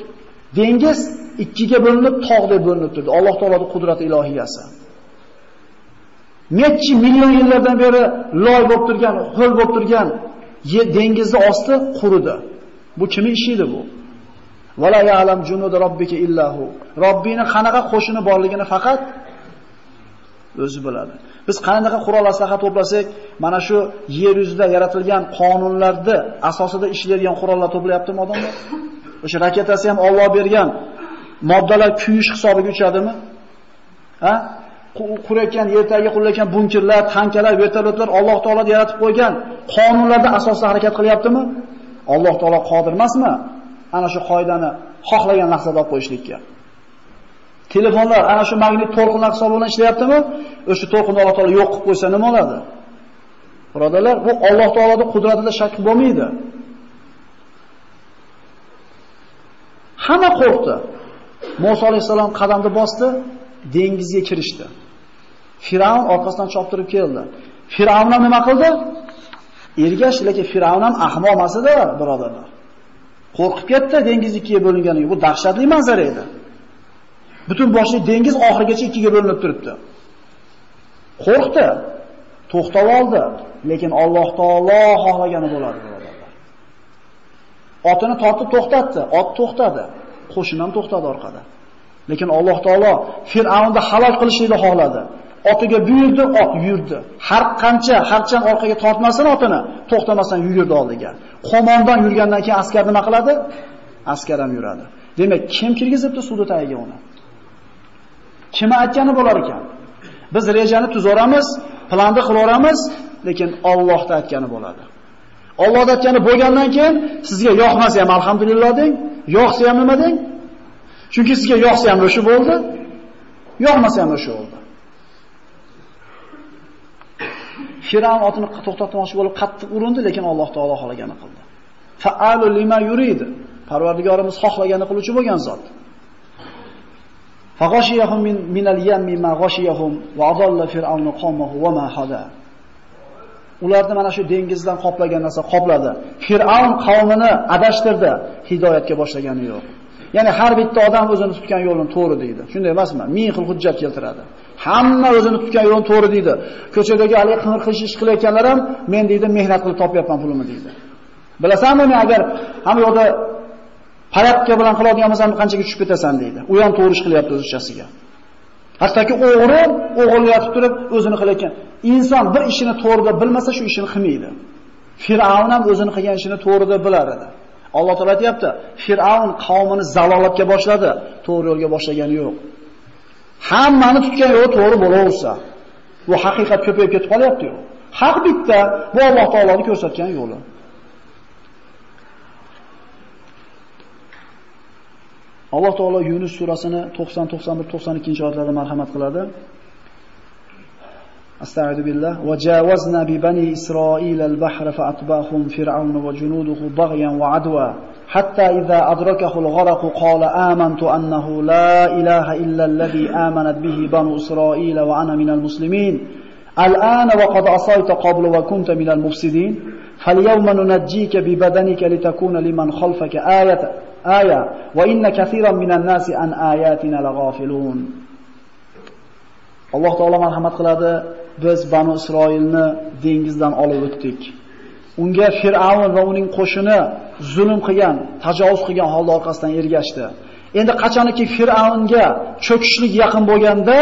Dengiz ikkiga bo'linib, tog'dek bo'linib turdi. Alloh taoloning qudrati ilohiyasi. Necha million yillardan beri loy bo'lib turgan, ho'l bo'lib turgan dengizni osti quridi. Bu kimning ishi edi bu? Vala ya'lam junud robbika illahu. Robbini qanaqa qo'shini borligini faqat o'zi biladi. Biz qanaqa qurol aslaha to'plasak, mana shu yer yuzida yaratilgan qonunlarni asosida ishlaydigan qurollar to'playaptimi odamlar? O'sha raketasi ham Alloh bergan moddalar kuyish hisobiga uchadimi? Ha? qurayotgan yer tagiga qurilayotgan bunkerlar, tankalar, vertolyotlar Alloh taolo yaratib qo'ygan qonunlarda asosida harakat qilyaptimi? Alloh taolo qodir emasmi? Ana shu qoidani xohlagan lahzada olib qo'yishlikka. Telefonlar ana shu magnit to'lqinlar hisobidan ishlayaptimi? O'sha to'lqinni Alloh taolo yo'q qilib qo'ysa nima bo'ladi? Birodalar, bu Alloh taoloning qudratida shak bo'lmaydi. Hamma qo'rqdi. Musa alayhisalom qadamni bosdi, dengizga kirishdi. Firavn orqasidan choptirib keldi. Firavn ham nima qildi? Ergash, lekin Firavn ham ahmoq emas-edi, birodarlar. Qo'rqib ketdi dengiz bo'linganiga. Bu dahshatli manzara edi. Butun boshli dengiz oxirigacha ikkiga bo'linib turibdi. Qo'rqdi. To'xtab oldi, lekin Alloh taolo xohlagani bo'ladi, birodarlar. Otini tortib to'xtatdi, ot to'xtadi. Qo'shin ham to'xtadi orqada. Lekin Alloh taolo Fir'avnni halol qilishni xohladi. Otiga buyurdi, ot yurdi. Har qancha harchan orqaga tortmasin otini, to'xtamasdan yugurdi oldiga. Qo'mondan yurgandan keyin askar nima qiladi? Askar ham yuradi. Demak, kim kirgizibdi suvni tagiga uni? Kim aytgani bo'lar ekan? Biz rejani tuzoramiz, planni qilaveramiz, lekin Allohda aytgani bo'ladi. Allohda aytgani bo'lgandan keyin sizga yoqmasa ham alhamdulillah deng, yoqsa ham nima deng? Chunki sizga yoqsa ham o'sha bo'ldi, yoqmasa ham o'sha bo'ldi. Firavn otini to'xtatmoqchi bo'lib qattiq urindi, lekin Alloh taolo xohlagani qildi. Fa'alu lima yurid. Parvardigorimiz xohlagani qiluvchi bo'lgan zot. Faghoshiyahum min minal yammi ma ghashiyahum va adalla fir'aunu qawmahu va ma hada. Ularni mana shu dengizdan qoplagan narsa qopladi. Fir'aun qavmini adashtirdi, hidoyatga boshlagani yo'q. Ya'ni har bitta odam o'zini tutgan yo'lini to'g'ri deydi. Shunday emasmi? Ming xil hujjat keltiradi. Hamma o'zini tutgan yo'lini to'g'ri deydi. Ko'chadagi hali qing'ir ish qilayotganlar ham men deydi mehnat qilib topyapman pulimni deydi. Bilasanmi men agar hamma yoqda Hayotga bilan qiladigan bo'lsam qanchaga tushib ketasan deydi. U ham to'g'ri ish qilyapti o'zichasiga. Hattoki o'g'ri o'g'irlayotib turib o'zini qilayotgan. Inson bir ishini to'g'rida bilmasa shu ishini qilmaydi. Fir'avn ham o'zini qilgan ishini to'g'rida bilar edi. Alloh taolo aytayapti, Fir'avn qavmini zalolatga boshladi, to'g'ri yo'lga boshlagani yo'q. Hammani tutgan yo'li to'g'ri bo'laversa, bu haqiqat ko'payib ketib qolyapti-ku. Haq bitta, bu Alloh taoloning ko'rsatgan yo'li. Alloh taolo Yunus surasini 90, 91, 92 oyatlarda marhamat qiladi. Astagfiru billah va jawazna bi bani Isroil al-bahr fa atba'ahum fir'aun va junuduhu baghyan wa adwa hatta idha adrakahu al-gharq qala amantu annahu la ilaha illa alladhi amanat bihi banu Isroil wa ana minal muslimin الآن وقد عصيت قبل وكنت من المفسدين فاليوم ننجيك ببدنك لتكون لمن خلفك آية aya va inna kaseeran minan nasi an ayatina laghafilun. Alloh taolo marhamat qiladi, biz Banu Isroilni dengizdan olib o'tdik. Unga Fir'avn va uning qo'shini zulm qilgan, tajovuz qilgan holda orqasidan ergashdi. Endi qachoniki Fir'avnga cho'kishlik yaqin bo'lganda,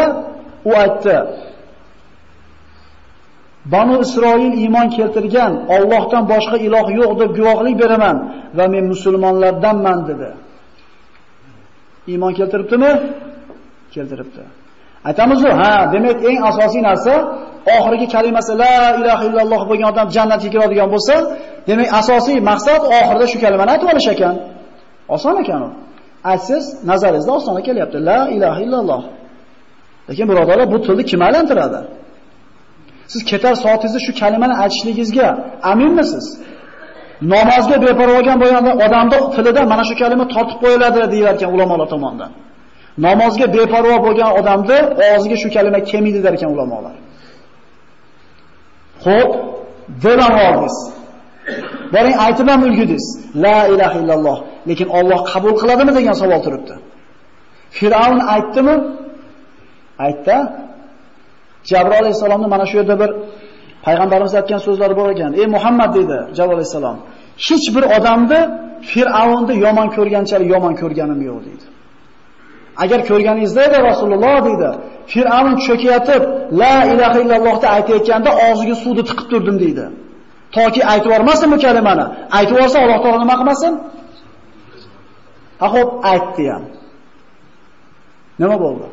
u aytdi: Banu Isroil iymon keltirgan, Allohdan boshqa iloh yo'q deb guvohlik beraman va men musulmonlardanman dedi. Iymon keltiribdimi? Keltiribdi. Aytamiz-ku, ha, demak eng asosiy narsa oxirgi kalimasi la ilaha illalloh bo'lgan odam jannatga kiradigan bo'lsa, demak asosiy maqsad oxirida shu kalimani aytib olish ekan. Oson ekan u. Aytsiz, nazaringizda osona kelyapti. La ilaha illalloh. Lekin birodarlar, bu tilni kim aylantiradi? Siz ketar soatingizda shu kalimani aytishligingizga aminmisiz? Namozga beparvo bo'lgan odamning tilida mana shu kalima tortib qo'yiladi deylar ekan ulamolar tomonidan. Namozga beparvo bo'lgan odamni og'ziga shu kalima kelmaydi der ekan ulamolar. Xo'p, devam oldingiz. Boring aytib ham ulgudingiz. La ilaha illalloh. Lekin Alloh qabul qiladimi degan savol turibdi. Fir'avn aytdimi? Aytdi. Jabroil alayhisalomni mana shu yerda bir payg'ambarimiz aytgan so'zlari bor ekan. "Ey Muhammad" dedi Jabroil alayhisalom. "Hech bir odamni Fir'avnni yomon ko'rganchalik yomon ko'rganim yo'q" dedi. Agar ko'rganingizda edi Rasululloh dedi, Fir'avn cho'kayotib la ilaha illallohni aytayotganda og'ziga suvni tiqib turdim dedi. Toki aytib yormasin bu kalimani. Aytib yorsa Alloh taolo nima qilmasin? Ha xo'p, aytdi ham. Nima bo'ldi?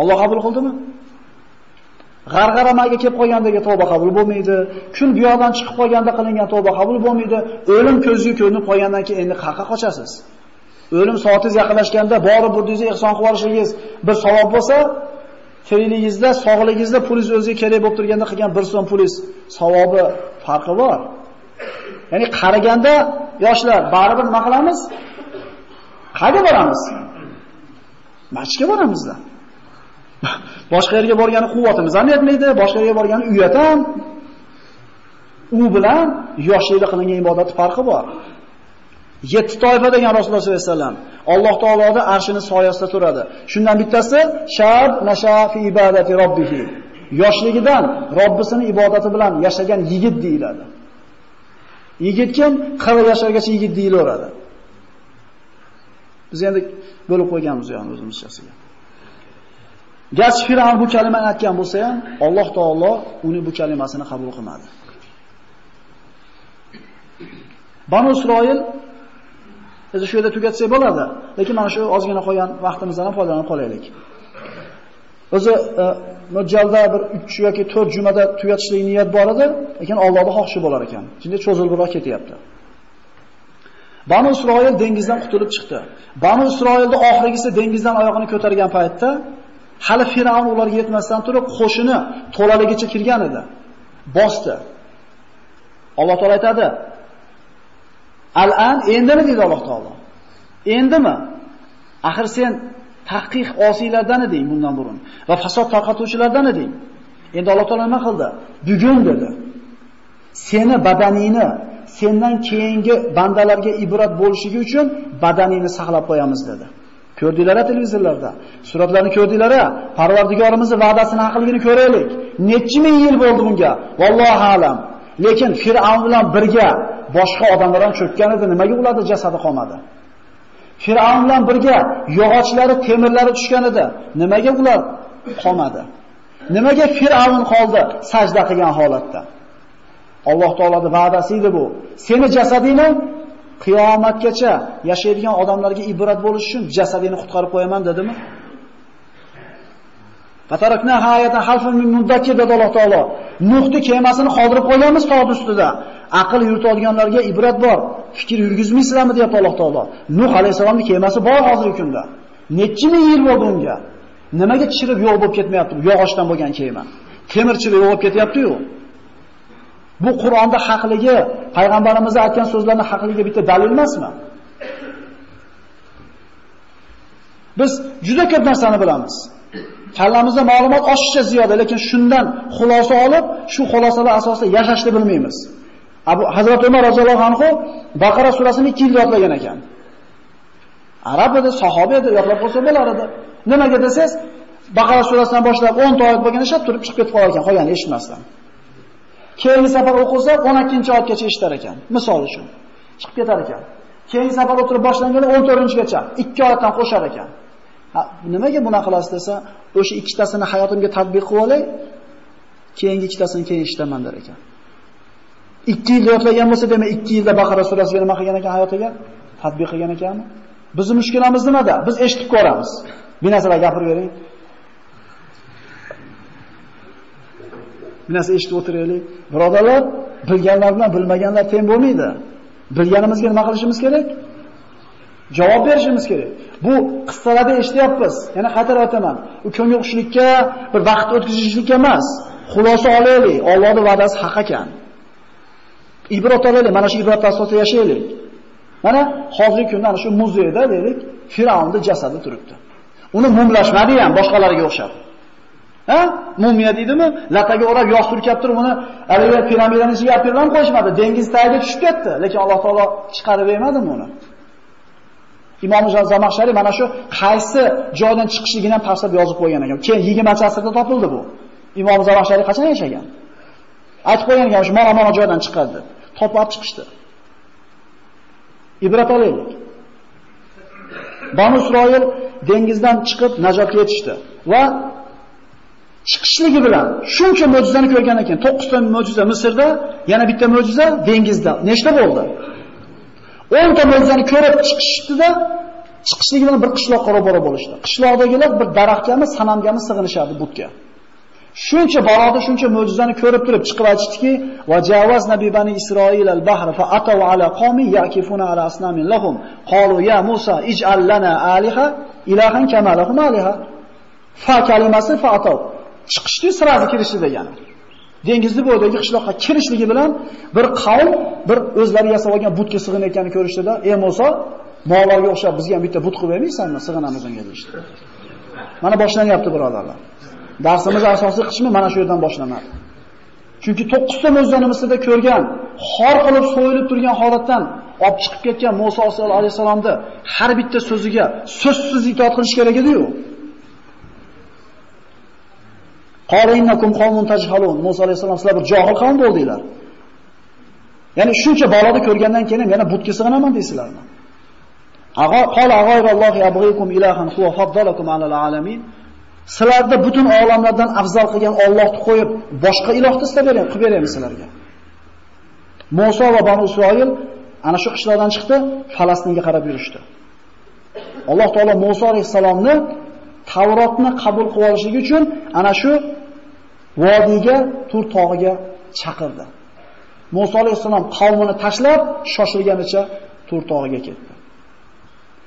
Alloh qabul qildimi? G'arg'aramaga kelib qolgandagi tavba qabul bo'lmaydi. Kun buyoqdan chiqib qolganda qilingan tavba qabul bo'lmaydi. O'lim ko'zga ko'rinib qolgandan keyin endi qayerga qochasiz? O'lim soatingiz yaqinlashganda borib burdingiz ehson qilib bir savob bo'lsa, tirikligingizda, sog'ligingizda pulingiz o'ziga kerak bo'lib turganda qilgan bir so'm pulingiz savobi farqi bor. Ya'ni qaraganda yoshlar baribir nima qilamiz? Qayerga boramiz? Masjidga boramizda. Boshqa yerga borgani quvvatimiz ham yetmaydi, boshqa yerga borgani uyat ham. U bilan yoshlikda qilingan ibodat farqi bor. Yetti toifa degan Rasululloh sollallohu alayhi vasallam. Alloh taoloning arshining soyasida turadi. Shundan bittasi shab nasha fi ibadati robbih. Yoshligidan Robbisini ibodati bilan yashagan yigit deyiladi. Yigit kim? 40 yoshgacha yigit deyilaveradi. Biz endi bo'lib qo'yganmiz yani o'zimizchasiga. Garchi Fir'avn bu kalimani aytgan bo'lsa ham, Alloh taolo uni bu kalimasini qabul qilmadi. Banu Isroil Biz shu yerda tugatsak bo'ladi, lekin mana shu ozgina qolgan vaqtimizdan ham foydalanib qolaylik. O'zi e, bir 3 yoki 4 jumada tugatishlik niyat bor edi, lekin Allohning xohishi bo'lar ekan. Shunda cho'zilibroq ketyapti. Banu Isroil dengizdan qutulib chiqdi. Banu Isroilda oxirgisi dengizdan oyog'ini ko'targan paytda hali Firavn ularga yetmasdan turib qo'shini to'laligicha kirgan edi. Bosdi. Alloh taolo aytadi: Al-an endimi dedi Alloh taolo. Endimi? Axir sen tahqiq osiylardan eding bundan burun va fasod tarqatuvchilardan eding. Endi Alloh taolo nima qildi? Bugun dedi. Seni badaningni sendan keyingi bandalarga ibrat bo'lishligi uchun badaningni saqlab qo'yamiz dedi. Ko'rdinglar-a televizorlarda? Suratlarni ko'rdinglar-a? Parvardigorimizning va'dasini haqligini ko'raylik. Necha ming yil bo'ldi bunga? Vallohu alam. Lekin Fir'avn bilan birga boshqa odamlar ham cho'kkan edi, nimaga ularda jasadi qolmadi? Fir'avn bilan birga yog'ochlari, temirlari tushgan edi, nimaga ular qolmadi? Nimaga Fir'avn qoldi sajda qilgan holatda? Alloh taolaning va'dasi edi bu. Seni jasadingni qiyomatgacha yashaydigan odamlarga ibrat bo'lish uchun jasadini qutqarib qo'yaman dedimi? Fatarakna hayatan halfun min mudakkir dedi Alloh taolo. Nuhni kemasini qoldirib qo'yganmiz tog' ustida. Aql yuritadiganlarga ibrat bor. Fikr yurgizmaysizlarmi deyapti Alloh taolo. Nuh alayhisolamning kemasi bor hozirgi kunda. Necha ming yil bo'ldi unga? Nimaga chirib yo'q bo'lib ketmayapti? Yog'ochdan bo'lgan kema. Temirchili yo'q bo'lib ketyapti-yu. Bu Qur'onda haqligi, payg'ambarimiz aytgan so'zlarning haqligiga bitta dalil emasmi? Biz juda ko'p narsani bilamiz. Kallamizda ma'lumot oshiqcha ziyoda, lekin shundan xulosa olib, shu xulosalar asosida yashashni bilmaymiz. Abu Hazrat Umar roziyallohu anhu Baqara surasini 2 yil yodlagan ekan. Arab edi, sahoba edi, yodlab qo'ysa bo'lar edi. Nimaga desangiz, Baqara surasidan boshlab 10 ta oyat bo'lganda shart turib chiqib ketib qolar ekan, qolganini eshitmasdan. Keyingi safar o'qilsa 12-oyatgacha eshitar ekan, misol uchun. Chiqib ketar ekan. Keyingi safar o'tirib boshlanganda 14-gacha 2 oyatdan qo'shar ekan. Ha, nimaga buna qilasiz desa, o'sha ikkitasini hayotimga tatbiq qilib olay, keyingi ikkitasini keyin eshitaman der ekan. 2 yil yodlagan bo'lsa, demak 2 yilda Baqara surasiga nima qilgan ekan hayotiga? Tatbiq qilgan ekanmi? Bizning mushkulamiz nimada? Biz eshitib ko'ramiz. Bir narsalar gapirib bering. Bir narsa eshitib o'tiraylik. Birodarlar, bilganlar bilan bilmaganlar teng bo'lmaydi. Bilganimizga nima qilishimiz kerak? Javob berishimiz kerak. Bu qissalarda eshityapmiz. Yana qaytarib aytaman. U ko'ngil qushlikka, bir vaqt o'tkazishlikka emas. Xulosa olaylik. Allohning va'dasi haq ekan. Ibrat olaylik. Mana shu ibrat asosida yashaylik. Mana hozirgi kunda ana shu muzeyda deylik, Firavnning jasadi turibdi. Uni mumlashmadi ham boshqalarga o'xshab. Ha? Mumiya deydimi? Lataga o'rab yog' surkab turib uni haligi piramidaning ichiga olib ham qo'yishmadi. Dengiz tagiga tushib ketdi, lekin Alloh taolo chiqarib bermadimi uni? Imom Zamaxshari mana shu qaysi joydan chiqishligini ham tafsirda yozib qo'ygan ekan. Keyin 20-asrda topildi bu. Imom Zamaxshari qachon yashagan? Aytib qo'ygan ekan, shu mana mana joydan chiqadi deb. Topib chiqishdi. Ibrat olaylik. Banu Isroil dengizdan chiqib najotga yetishdi va chiqishligi bilan shuncha mo'jizani ko'rgan ekan. 9 ta mo'jiza Misrda, yana bitta mo'jiza dengizda. Nechta bo'ldi? 10 ta mo'jizani ko'rib chiqishdida, chiqishligi bilan bir qishloqqa ro'baro bo'lishdi. Qishloqdagilar bir daraxtgami, sanamgami sig'inishardi butga. Shuncha baloda shuncha mo'jizani ko'rib turib chiqib aytishdiki, "Va javaz nabi bani Isroil al-bahr fa ataw ala yakifuna ala asnamin lahum qalu ya Musa ij'al lana aliha ilahan kama lahum aliha." Fa kalimasi fa ataw. Chiqishdi, sirasi kirishdi degani. Dengizni bo'yidagi qishloqqa kirishligi bilan bir qavm bir o'zlari yasab olgan butga sig'inayotganini ko'rishdida, "Ey Musa, mo'g'larga o'xshab bizga ham bitta but qilib bermaysanmi? Sig'inamiz unga" deydi. Mana boshlanyapti birodarlar. Darsimiz asosiy qismi mana shu yerdan boshlanadi. Chunki 9 ta mo'jizani Misrda ko'rgan, xor qilib so'yilib turgan holatdan olib chiqib ketgan Musa alayhisalomni har bitta so'ziga so'zsiz itoat qilish kerak edi-yu. Qala innakum qawmun tajhalun. Musa alayhisalom sizlar bir johil qavm bo'ldinglar. Ya'ni shuncha baloni ko'rgandan keyin yana butga sig'inaman deysizlarmi? Ag'o qala g'ayrallohi abghikum ilahan huwa faddalakum alal alamin. Sizlarda butun olamlardan afzal qilgan Allohni qo'yib, boshqa ilohni istab bering, qilib beramiz sizlarga. Musa va Banu Isroil ana shu qishloqdan chiqdi, Falastinga qarab yurishdi. Alloh taolo Musa alayhisalomni Tavrotni qabul qilib olishligi uchun ana shu vodiyga, Tur tog'iga chaqirdi. Musa alayhisalom qavmini tashlab, shoshilganicha Tur tog'iga ketdi.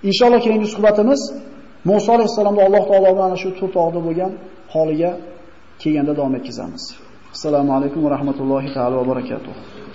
Inshaalloh keyingi suhbatimiz Musa alayhisalomni Alloh taolo bilan ana shu Tur tog'ida bo'lgan holiga kelganda davom etkazamiz. Assalomu alaykum va rahmatullohi taala va barakatuh.